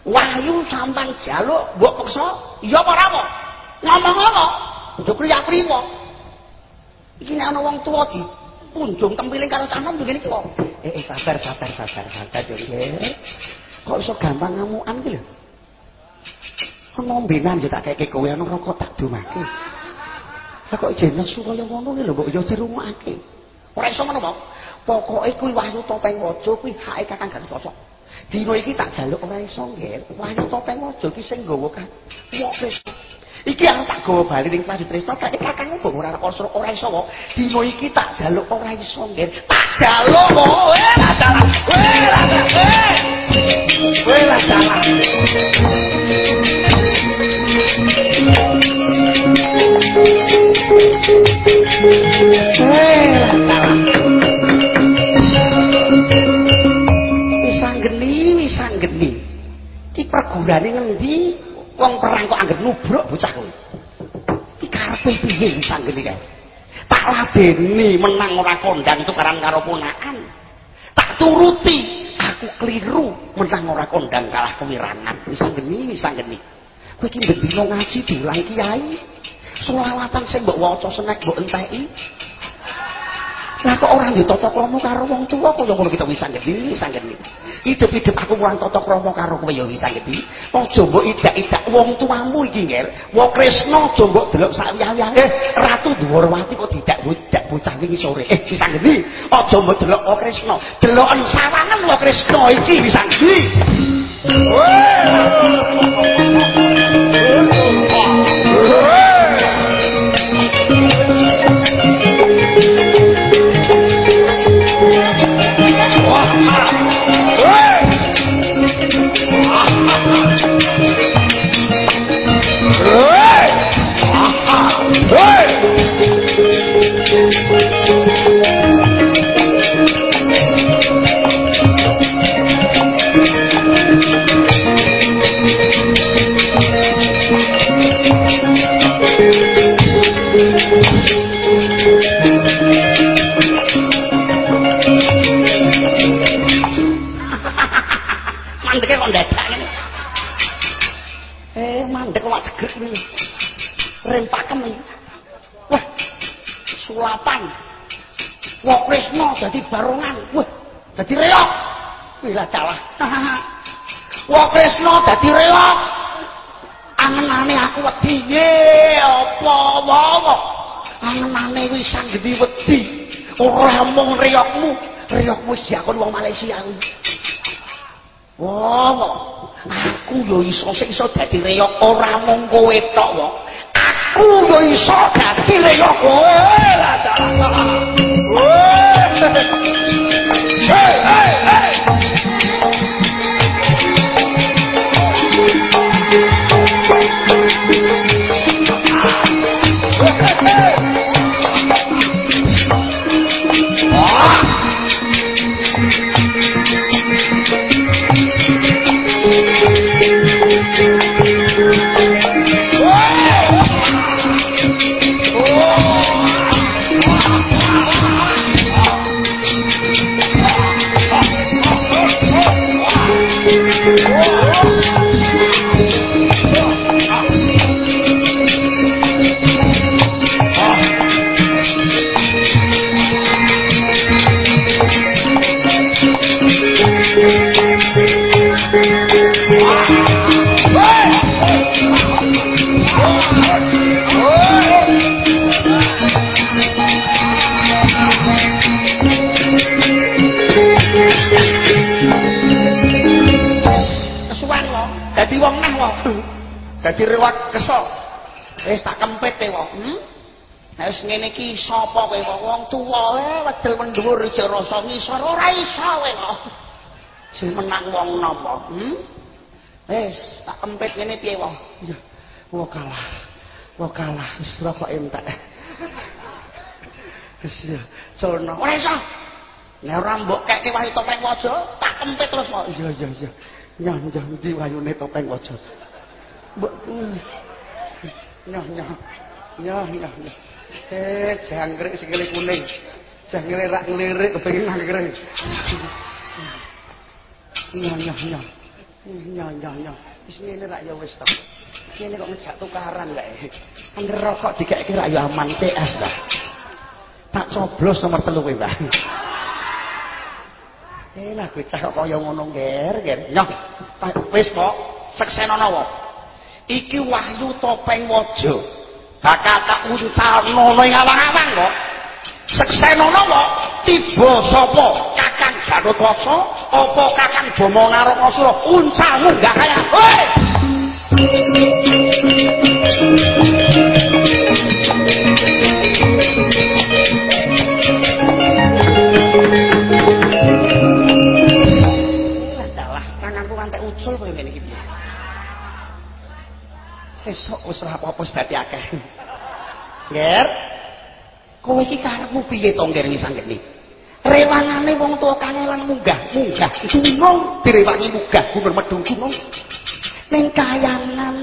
wahyu sampean jaluk mbok peksa iya apa ora ngomong apa? Udah kriya primo iki nek ana wong tuwa di punjung tempiling karo canom begini kok eh, eh sabar sabar sabar sabar yo kok iso gampang ngamukan iki lho? Ngombenan yo tak keke kowe ana rokok tak dumake. Lah kok jeneng supaya ngono iki lho mbok yo dirumake. Ora iso ngono kok pokoke kuwi wahyu topeng waja kuwi hake kakang gak cocok dino iki tak jaluk ora iso nggih wahyu topeng waja iki sing nggawa kan Iki aku tak gawa bali ning Prajurit Tresna, kaya kakangmu mbok ora konsur ora iso kok. Dino iki tak jaluk ora iso ngen. Tak jaluk kok. Eh, lah salah. Eh, lah salah. Eh, lah salah. Lah salah. Geni. Ki pergulane ngendi? wong perang kok anggere nubruk bocah kuwi iki karepe piye sanggene kae tak ladeni menang ora kondang tukaran karo ponakan tak turuti aku keliru menang ora kondang kalah kewirangan wis sanggeni wis sanggeni kowe iki bendina ngaji diulang kiai. Selawatan sing mbok waca senek mbok enteki Lah kok ora ndek tata krama karo wong tuwa kaya ngono kita wis sanggeni, sanggeni. Hidup-hidup aku mulang tata krama karo kowe ya wis sanggeni. Aja mbok idak-idak wong tuamu iki, Nger. Wong Kresna aja mbok delok sak wiyah Eh, Ratu Dwarawati kok tidak budak bocah wingi sore. Eh, wis sanggeni. Aja mbok delok wong Kresna. Deloken sawangan wong Kresna iki wis sanggeni. Mandek kok cegrek iki. Rem pakem iki. Wah. Sulapan. Wah, Krisna dadi barongan. Wah, dadi reok. Wih lah dalah. [laughs] Wah, Krisna dadi reok. Angenane aku wedi. Ye, apa wae. Angenane wis sang gedhi wedi. Ora mung reokmu wis diakon wong Malaysia kuwi. Wah, aku yo iso iso dadi reok ora mung kowe tok, wong. Aku yo iso dadi reok kowe. Lah dalah. Hey, hey, wis tak kempit e wong hmm? Nah, wis ngene iki sapa kowe? Wong wong tuwa e wedel mendhuwur iki rasa ngisor ora iso kowe kok. Sing menang wong napa hmm? wis tak kempit ngene piye wong? Iya wong kalah. Wong kalah wis rokok entek. Wis ya culno ora iso. Nek ora mbok keke wayu topeng waja tak kempit terus kok. Iya iya iya nyah ndi wayune topeng waja? Mbok nyah nyah. Nyah nyah eh jangkrik sikile kuning. Jangkrik rak ngelirik kepengin nangkring nyah nyah nyah. Nyah nyah nyah. Wis ngene rak ya wis to. Kene kok ngejak tukaran lek. Angger rokok dikek rak ya aman CS lah tak coblos nomor telu kowe Mbah Eh lah bocah kok kaya ngono nger, nger. Nyoh, wis kok seksenono wae. Iki wahyu topeng waja. Bakal tak uncalno ning awang-awang kok. Seksenono wae tiba sapa? Kakang Gatotkaca apa Kakang Bama Narakasura? Uncalmu enggak kaya. Hei! Lah tanganku ngantek ucul koyo ngene iki. Sesuk wis ora apa-apa wis berarti akeh. Nger. Kowe iki karepmu piye to nger ngisanggeni? Rewangane wong tuwa kangelan munggah, munggah gunung direwangi munggah gunung medung gunung. Ning kayangan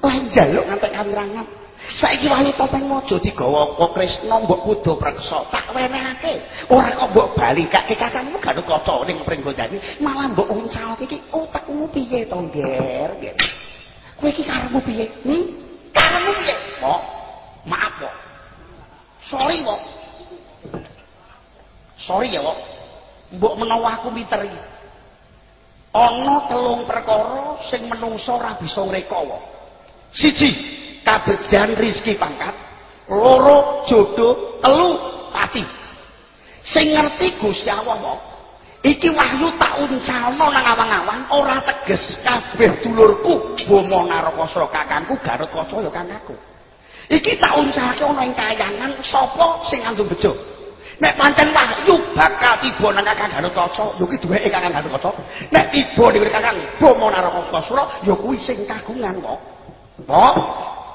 lan njaluk ngantek kawirangan. Saiki wahyu topeng mojo digawa kok Krisna mbok kudu preksa tak wenehake. Ora kok mbok bali kake kakangmu gak kaca ning pringgondane, malah mbok uncalke iki otakmu piye to, Nger? Nger. Kowe iki karepmu piye? Hmm? Karepmu piye? Kok maaf kok. Sorry kok. Sorry ya kok. Mbok menawa aku pinter iki. Ana telung perkara sing menungso ora bisa ngreka kok. Siji, kabejan rizki pangkat. Loro, jodoh. Telu, pati. Sing ngerti Gusti Allah kok. Iki wahyu tak uncalno nang awang-awang ora teges kabeh dulurku Bomo Narakasura kakangku Garut Kaca ya kakangku. Iki tak uncalke ana ing kayangan sapa sing ngandung bejo. Nek pancen wahyu bakal tiba nang Kakang Garut Kaca, lho ki duweke Kakang Garut Kaca. Nek tiba ning Kakang Bomo Narakasura ya kuwi sing kagungan kok. Kok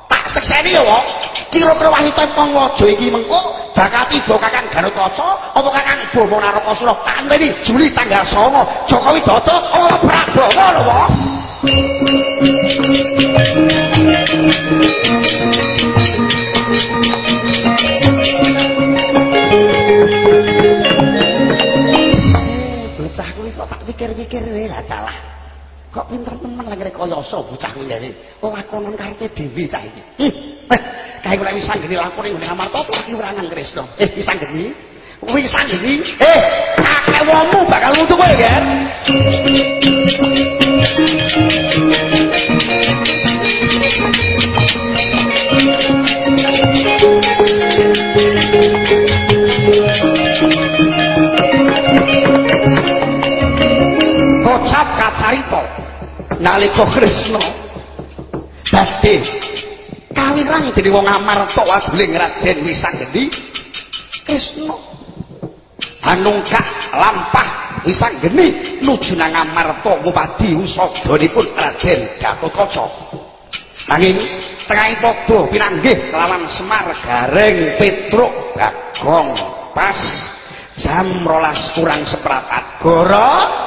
tak sekseni ya kok. Kira-kira wahyu tempong waja iki mengko bakal tiba Kakang Garut Kaca apa Kakang Bomo Narakasura? Tak ngene Juli tanggal 9 Jokowi Dodo apa Prabowo lho kok. Bocah kuwi kok tak pikir-pikir wae lah dalah. Kok pinter temen lagi rekoyoso bocah kuwi. Lakonan karepe dhewe cah iki. Kae ora wis sanggeni lakone ngene Amarta lagi ora nang Kresna. Eh wis sanggeni. Wis sanggeni. Eh akeh wongmu bakal mutu kowe ya. Nalika Kresna badhe kawirang dening wong Amarta waduling Raden Wisanggeni Kresna anungkak lampah Wisanggeni nuju nang Amarta ngupadi usadanipun Raden Gatotkaca nanging tengahing padha pinanggih kelawan Semar Gareng Petruk Bagong pas. Jam rolas kurang seprapat goro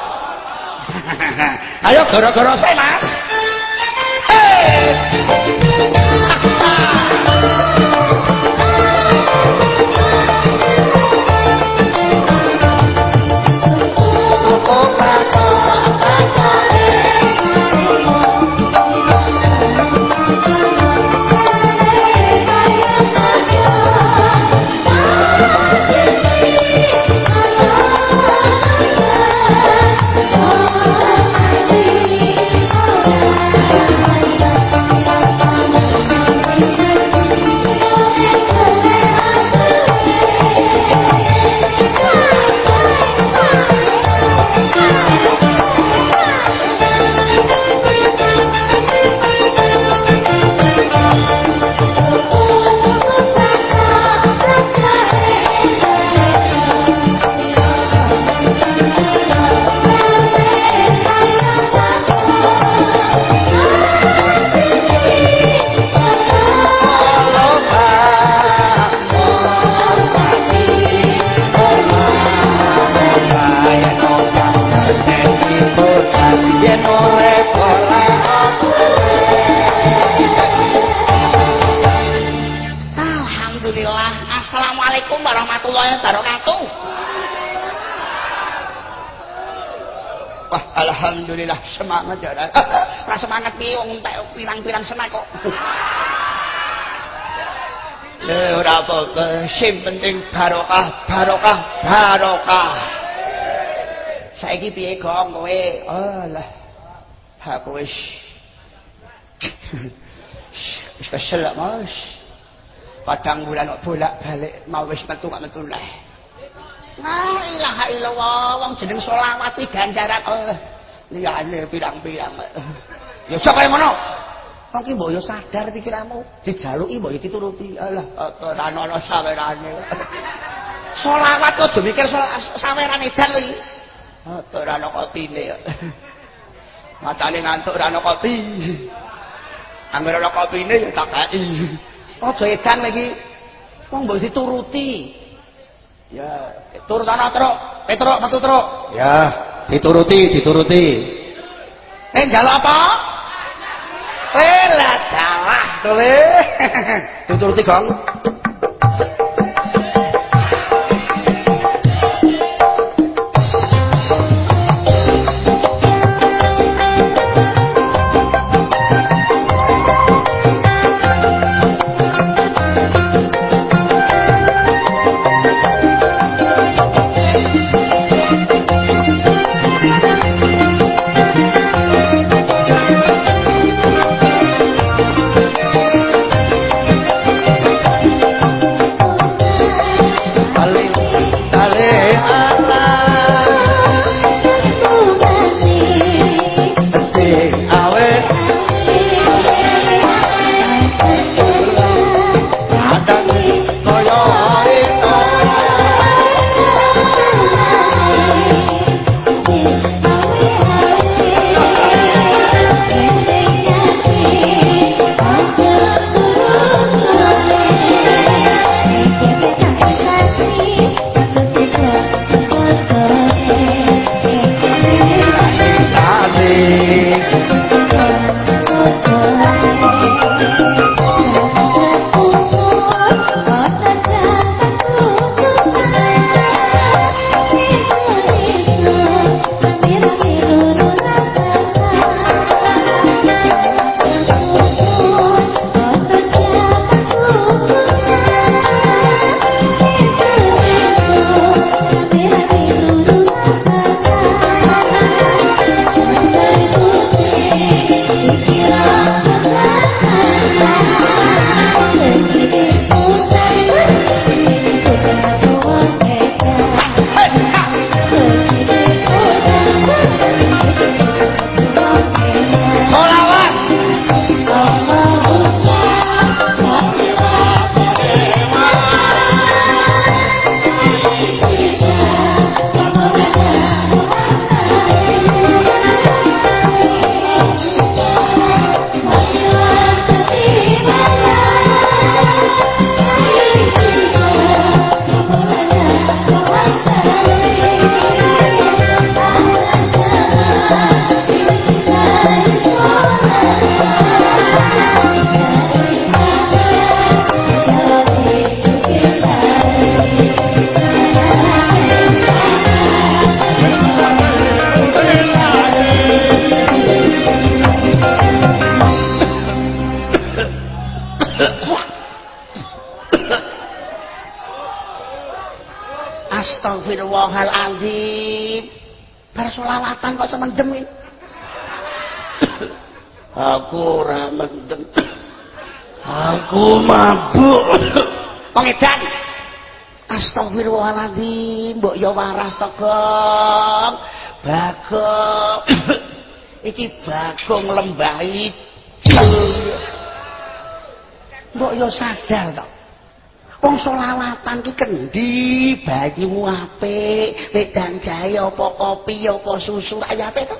[laughs] ayo goro-goro saya mas hey! Semangat ya. Ora [laughs] semangat piye wong entek pirang-pirang senang kok. Ya [laughs] ora apa-apa, sing penting barokah, barokah, barokah. Saiki piye gong kowe? Alah. Aku wis [laughs] wis kesel Mas. Padang bulan bolak-balik mau wis metu kok metu lah. La ilaha illallah, wong jeneng selawat ganjaran. Oh. Liyane pirang-pirang. Ya sapa yang ngono? Wong ki mbok yo sadar pikiranmu, dijaluki mbok yo dituruti. Alah, ora ana sawerane. Selawat aja mikir sawerane edan kuwi. Ora ana kopine. Matane ngantuk ora ana kopi. Angger ana kopine ya tak kei. Aja edan iki. Wong mbok dituruti. Ya, turut ana truk, Petruk metu truk. Ya, dituruti dituruti. Eh njaluk apa? Eh lah salah [laughs] dituruti gong Bagong lembah ijo. Mbok ya sadar to. Wong selawatan ki kendi banyu apik, wedang jahe apa kopi apa susu ayo apik to.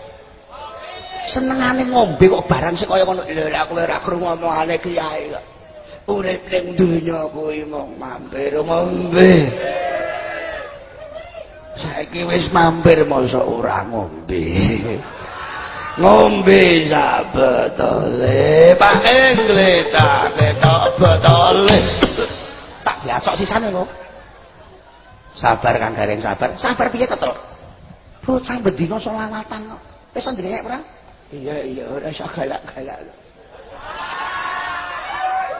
Senengane ngombe kok barang sing kaya ngono. Lha aku ora krungu omongane kiai kok. Urip ning donya kuwi mung mampir ngombe. Saiki wis mampir masa ora ngombe. Ngombe sabetole, Pak Engletake tok betole. tak biasa sisane kok. Sabar Kang Gareng sabar. Sabar piye to, Tru? Bocah bendina selawatan kok. Wis ndrengek ora? Iya iya ora iso galak-galak.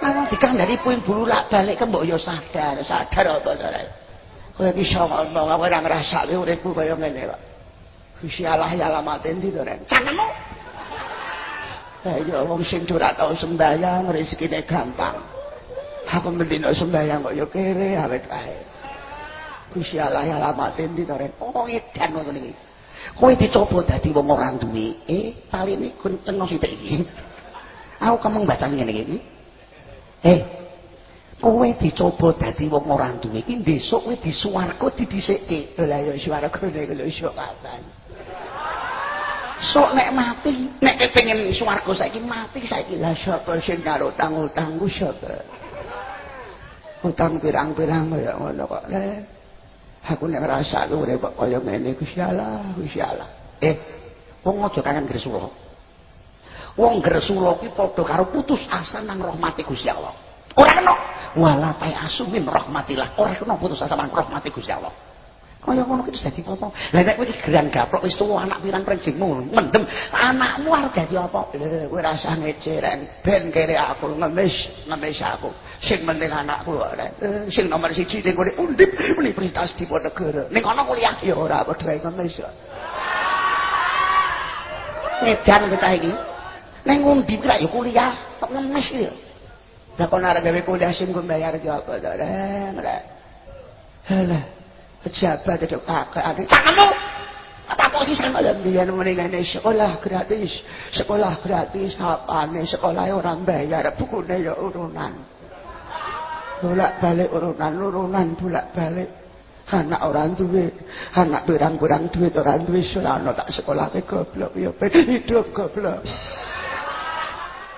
Nawang dikandani puing bulu lak balik ke mbok yo sadar, sadar apa to rek. Kowe iki iso ngomong apa ora ngrasake uripku kaya ngene kok. Gusti Allah ya alamat endi to rek? Cangkemmu. Lah iya wong sing ora tau sembahyang rezekine gampang. Aku mendino sembahyang kok ya kere awet kae. Gusti Allah ya alamat endi to rek? Oh edan ngono iki. Kowe dicoba dadi wong ora duwe, eh taline kenceng sithik iki. Aku kamu baca ngene iki. Eh, kowe dicoba dadi wong ora duwe iki besok kowe di swarga didhisikke. Lha ya swargane lho iso kapan. Sok nek mati, nek kepengin swarga saiki mati saiki lah sapa sing karo utang-utangku sapa. Utang pirang-pirang kaya ngono kok. Lah aku nek ngrasake urip kok kaya ngene Gusti Allah, Gusti Allah. Eh, wong aja kangen Gresula. Wong Gresula ki padha karo putus asa nang rahmati Gusti Allah. Ora kena wala ta asumin rahmatillah. Ora putus asa nang rahmati Gusti Allah. Kaya ngono ki dadi apa? Lah nek kowe gerang gaplok wis tuwa anak pirang prenjingmu mendem, anakmu arep dadi apa? Lho kowe rasa ngeceren ben kere aku ngemis, ngemis aku. Sing penting anakku ora. Sing nomor 1 ning kowe undip Universitas Diponegoro. Ning kono kuliah ya ora padha ngemis. Ngedan bocah iki. Ning undi kira ya kuliah, kok ngemis ya. Lah kono arep gawe sing gue bayar apa to? Lah. Halah. pejabat itu kakek adik kamu apa sih sama dalam dia mendingan sekolah gratis sekolah gratis apa nih sekolah orang bayar bukunya ya urunan bolak balik urunan urunan bolak balik anak orang duit anak berang-berang duit orang duit selama tak sekolah ke goblok ya hidup goblok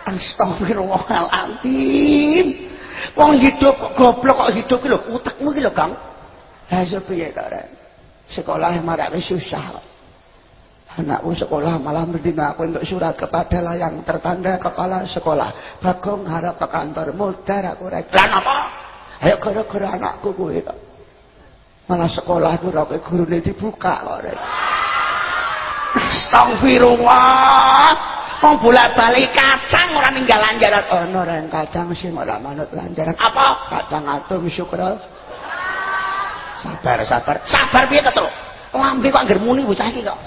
astagfirullahaladzim wong hidup kok goblok kok hidup ki lho utekmu ki lho Kang Ha sepiye to, Ren? Sekolah marake susah kok. Anakku sekolah malah mendina aku untuk surat kepada yang tertanda kepala sekolah. Bagong harap ke kantor mudar aku rek. Lah napa? Ayo gara-gara anakku kuwi kok. Malah sekolah ku roke gurune dibuka kok rek. Astagfirullah. Wong bolak-balik kacang ora ninggal lanjaran. Ono oh, reng kacang sing ora manut lanjaran. Apa? Kacang atom syukur. sabar sabar sabar piye to lambe kok anggere muni bocah iki kok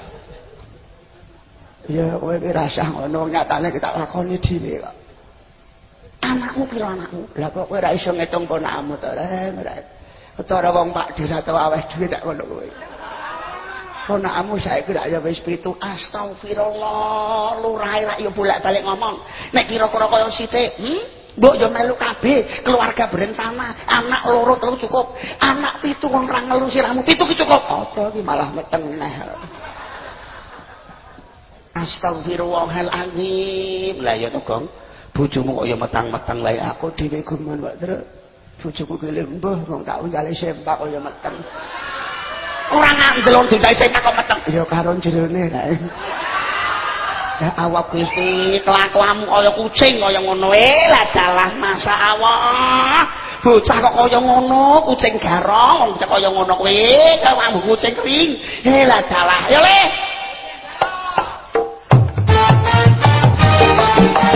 ya kowe iki rasah ngono nyatane kita lakoni dhewe kok anakmu pira anakmu lah kok kowe ora iso ngitung ponakmu to reng ora wong Pak Dir atau aweh dhewe tak ngono kowe ponakmu saiki rak ya wis pitu astagfirullah lurae rak ya bolak-balik ngomong nek kira-kira kaya sithik hm Mbok yo melu kabeh, keluarga berencana, anak loro telu cukup, anak pitu wong ra ngelu siramu, pitu ki cukup. Apa iki malah meteng neh. Astagfirullahalazim. Lah ya to, Gong. Bojomu kok ya metang-metang lae aku dhewe gumun kok, Tru. Bojoku ki lembah wong tak unjale sempak kok ya meteng. Ora ngandel nduntai sempak kok meteng. Ya karo jerone kae. Ya awak Gusti, kelakuanmu kaya kucing kaya ngono. Eh, lah dalah masa awak. Bocah kok kaya ngono, kucing garong, kok kaya ngono kowe, kelakuanmu kucing kering. Eh, lah dalah. Ya le. Petro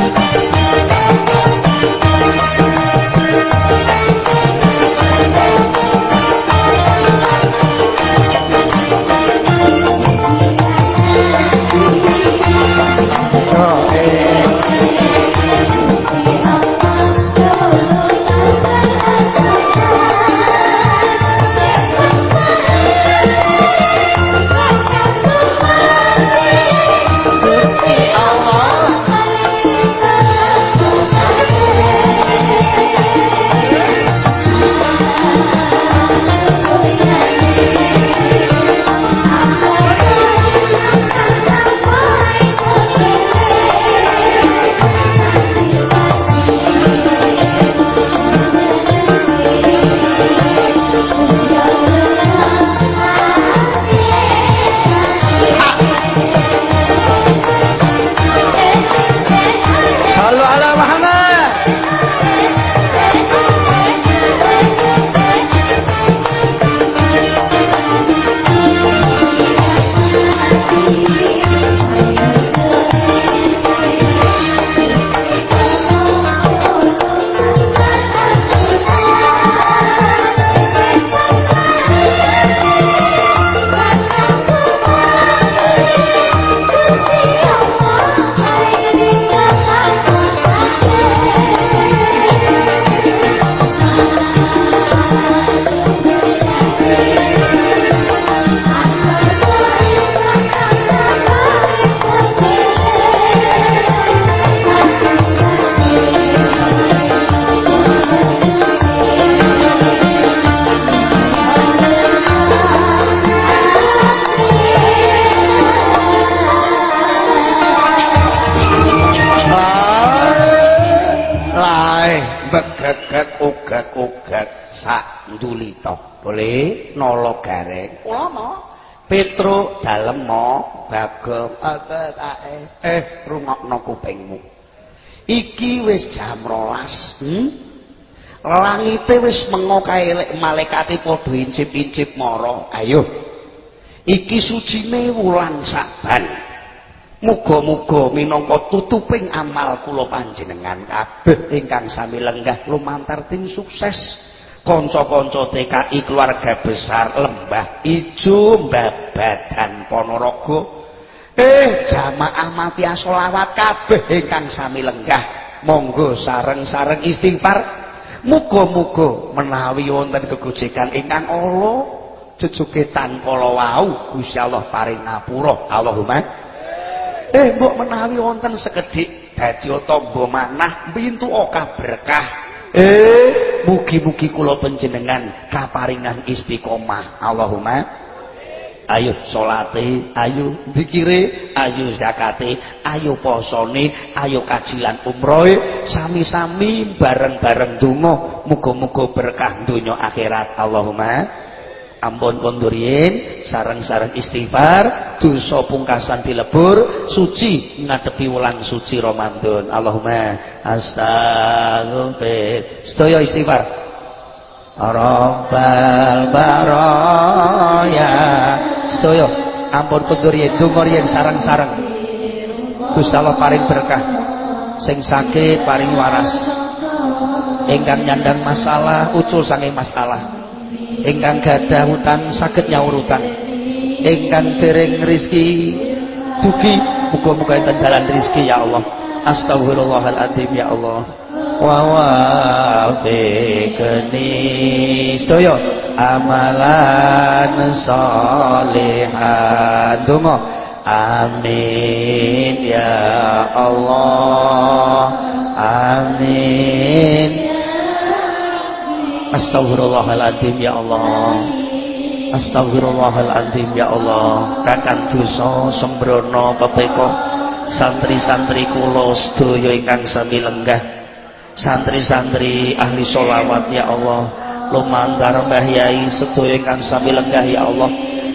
wis jam rolas hmm? langite wis mengo kae malaikate incip-incip mara. Ayo. Iki sucine wulan saban. Muga-muga minangka tutuping amal kula panjenengan kabeh ingkang sami lenggah lumantar tim sukses. Kanca-kanca TKI keluarga besar Lembah Ijo Babadan Ponorogo. Eh jamaah mati sholawat kabeh ingkang sami lenggah monggo sareng-sareng istighfar. Muga-muga menawi wonten kegojekan ingkang ala jejuke tanpa wau Gusti Allah paring ngapura. Allahumma. Eh mbok menawi wonten sekedhik dadi tamba manah pintu okah berkah. Eh, mugi-mugi kula panjenengan kaparingan istiqomah. Allahumma ayo salate, ayo zikire, ayo zakate, ayo posone, ayo kajilan umrohe, sami-sami bareng-bareng donga muga-muga berkah donya akhirat. Allahumma ampun kondurien sarang-sarang istighfar dosa pungkasan dilebur suci ngadepi wulan suci Ramadan. Allahumma astagfir sedaya istighfar Rabbal baraya. Sedaya ampun kondurien donga riyen sarang-sarang. Gusti Allah paring berkah. Sing sakit paring waras. Ingkang nyandang masalah ucul saking masalah. Ingkang gadah utang saged nyaur utang ingkang dereng rizki dugi. Muga-muga enten dalan rizki ya Allah. Astagfirullahaladzim ya Allah wa wafiqni sedaya amalan salihan donga amin ya Allah. Amin. Astagfirullahaladzim ya Allah. Astagfirullahaladzim ya Allah. Kakang dosa sembrono pepeko Santri-santri kulo sedaya ingkang sami lenggah Santri-santri ahli sholawat ya Allah. Lumantar Mbah Yai sedaya sami lenggah ya Allah.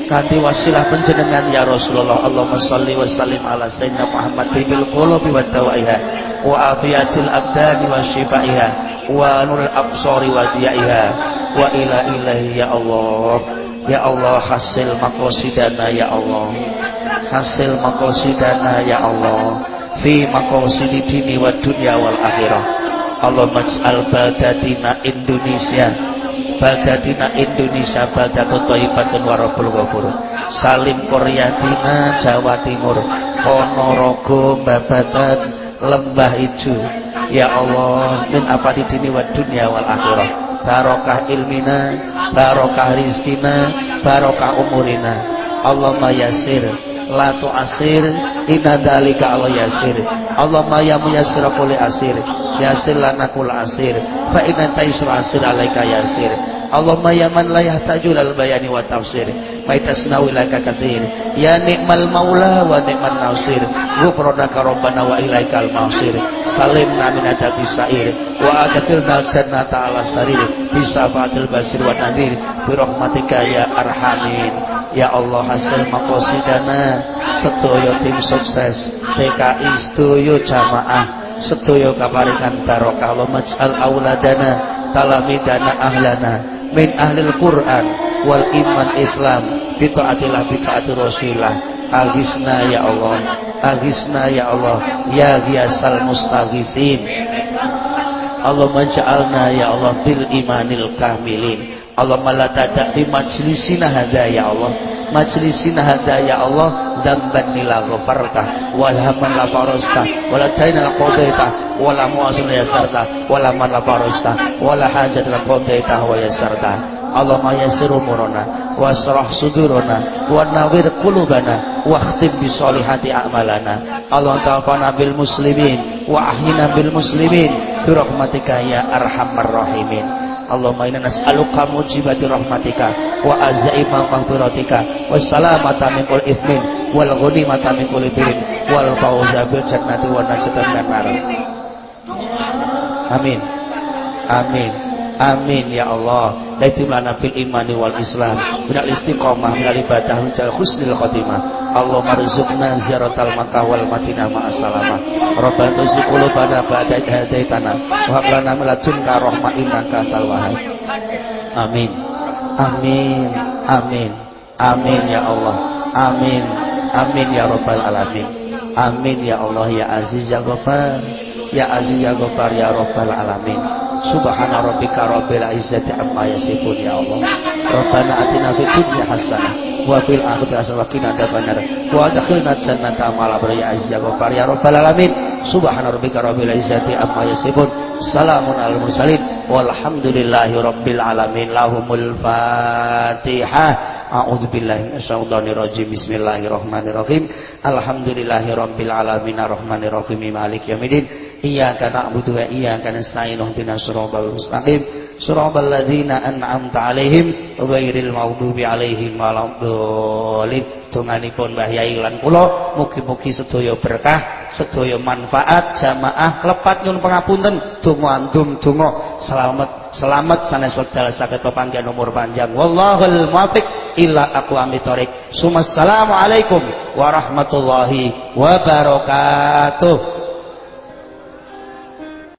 Kanti wasilah penjenengan ya Rasulullah. Allahumma salli wa sallim ala sayyidina Muhammad bil qulubi wa tawaiha wa afiyatil abdani wa shifaiha wa nurul absari wa diyaiha wa ila ilahi ya Allah. Ya Allah hasil makosidana ya Allah. Hasil makosidana ya Allah. Fi makosidi dini wa dunia wal akhirah Allah maj'al badatina Indonesia. Badatina Indonesia badatut thayyibatun warabul ghafur. Salim koryatina Jawa Timur. Ponorogo Babatan Lembah Ijo. Ya Allah min apa di dini wa dunia wal akhirah. Barokah ilmina barokah rizkina barokah umurina. Allahumma yasir la tu'asir inna dalika Allah yasir. Allahumma ya muyassir kulli asir yasir lana asir. Fa inna taisru asir alaika yasir Allahumma ya man la yahtaju lal bayani wa tafsir. Ma tasnawi laka kathir. Ya ni'mal maula wa ni'man nasir. Ghufranaka rabbana wa ilaikal masir. Salimna min adabi sa'ir. Wa adkhilna jannata ala sarir. Bi syafatil basir wa nadhir bi rahmatika ya arhamin. Ya Allah hasil makosidana sedaya tim sukses. TKI sedaya jamaah sedaya kaparingan barokah. Allah maj'al auladana talamidana ahlana. Min ahlil Quran wal iman Islam. Bi taatillah bi Rasulillah agisna ya Allah. Agisna ya Allah. Ya ghiyasal mustaghisin Allah ja'alna ya Allah bil imanil kamilin Allah la tada di majlisina hadha ya Allah. Majlisina hadha ya Allah damban nila ghafarta wal haman la farasta wala tayna la qadaita wala mu'asul yasarta wala man la farasta wala hajat la qadaita wa yasarta Allah ma yasiru murana wasrah sudurana wa nawir qulubana wa khtim bi solihati a'malana. Allah ta'afana bil muslimin wa ahina bil muslimin bi rahmatika ya arhamar rahimin Allahumma inna nas'aluka mujibati rahmatika wa azaima maghfiratika wa salamata min kulli ithmin wal ghanimata min kulli birrin wal fawza bil jannati wa najatan minan. Amin. Amin. Amin ya Allah. Laitimlana fil imani wal islam. Minal istiqomah minal ibadah minal husnil khotimah. Allahumma rizukna ziyaratal Makkah wal Madinah ma'as-salamah. Rabbana tuzigh qulubana ba'da hadaitana wa hab lana min ladunka rahmah innaka antal wahhab. Amin. Amin. Amin. Amin ya Allah. Amin. Amin ya rabbal alamin. Amin ya Allah ya Aziz ya Ghaffar. Ya Aziz ya Ghaffar ya rabbal alamin. Subhana rabbika rabbil izzati amma yasifun ya Allah. Rabbana atina fid dunya hasanah wa fil akhirati hasanah wa qina adzabannar wa adkhilna jannata ma'al abrar ya aziz ya ghafar ya rabbal alamin subhana rabbika rabbil izzati amma yasifun salamun alal mursalin walhamdulillahi rabbil alamin lahumul fatihah A'udzu billahi minasyaitonir rajim. Bismillahirrahmanirrahim. Alhamdulillahi rabbil alamin arrahmanir rahim maliki yaumiddin. Iyyaka na'budu wa iyyaka nasta'in ihdinas siratal mustaqim. Siratal ladzina an'amta 'alaihim ghairil maghdubi 'alaihim waladdallin. Donganipun Mbah Yai lan kula mugi-mugi sedaya berkah sedaya manfaat jamaah lepat nyun pangapunten donga andum donga. Selamat selamat sanes wekdal saged pepanggihan umur panjang. Wallahul muwaffiq. Ila aqwamit thoriq sumassalamu alaikum warahmatullahi wabarakatuh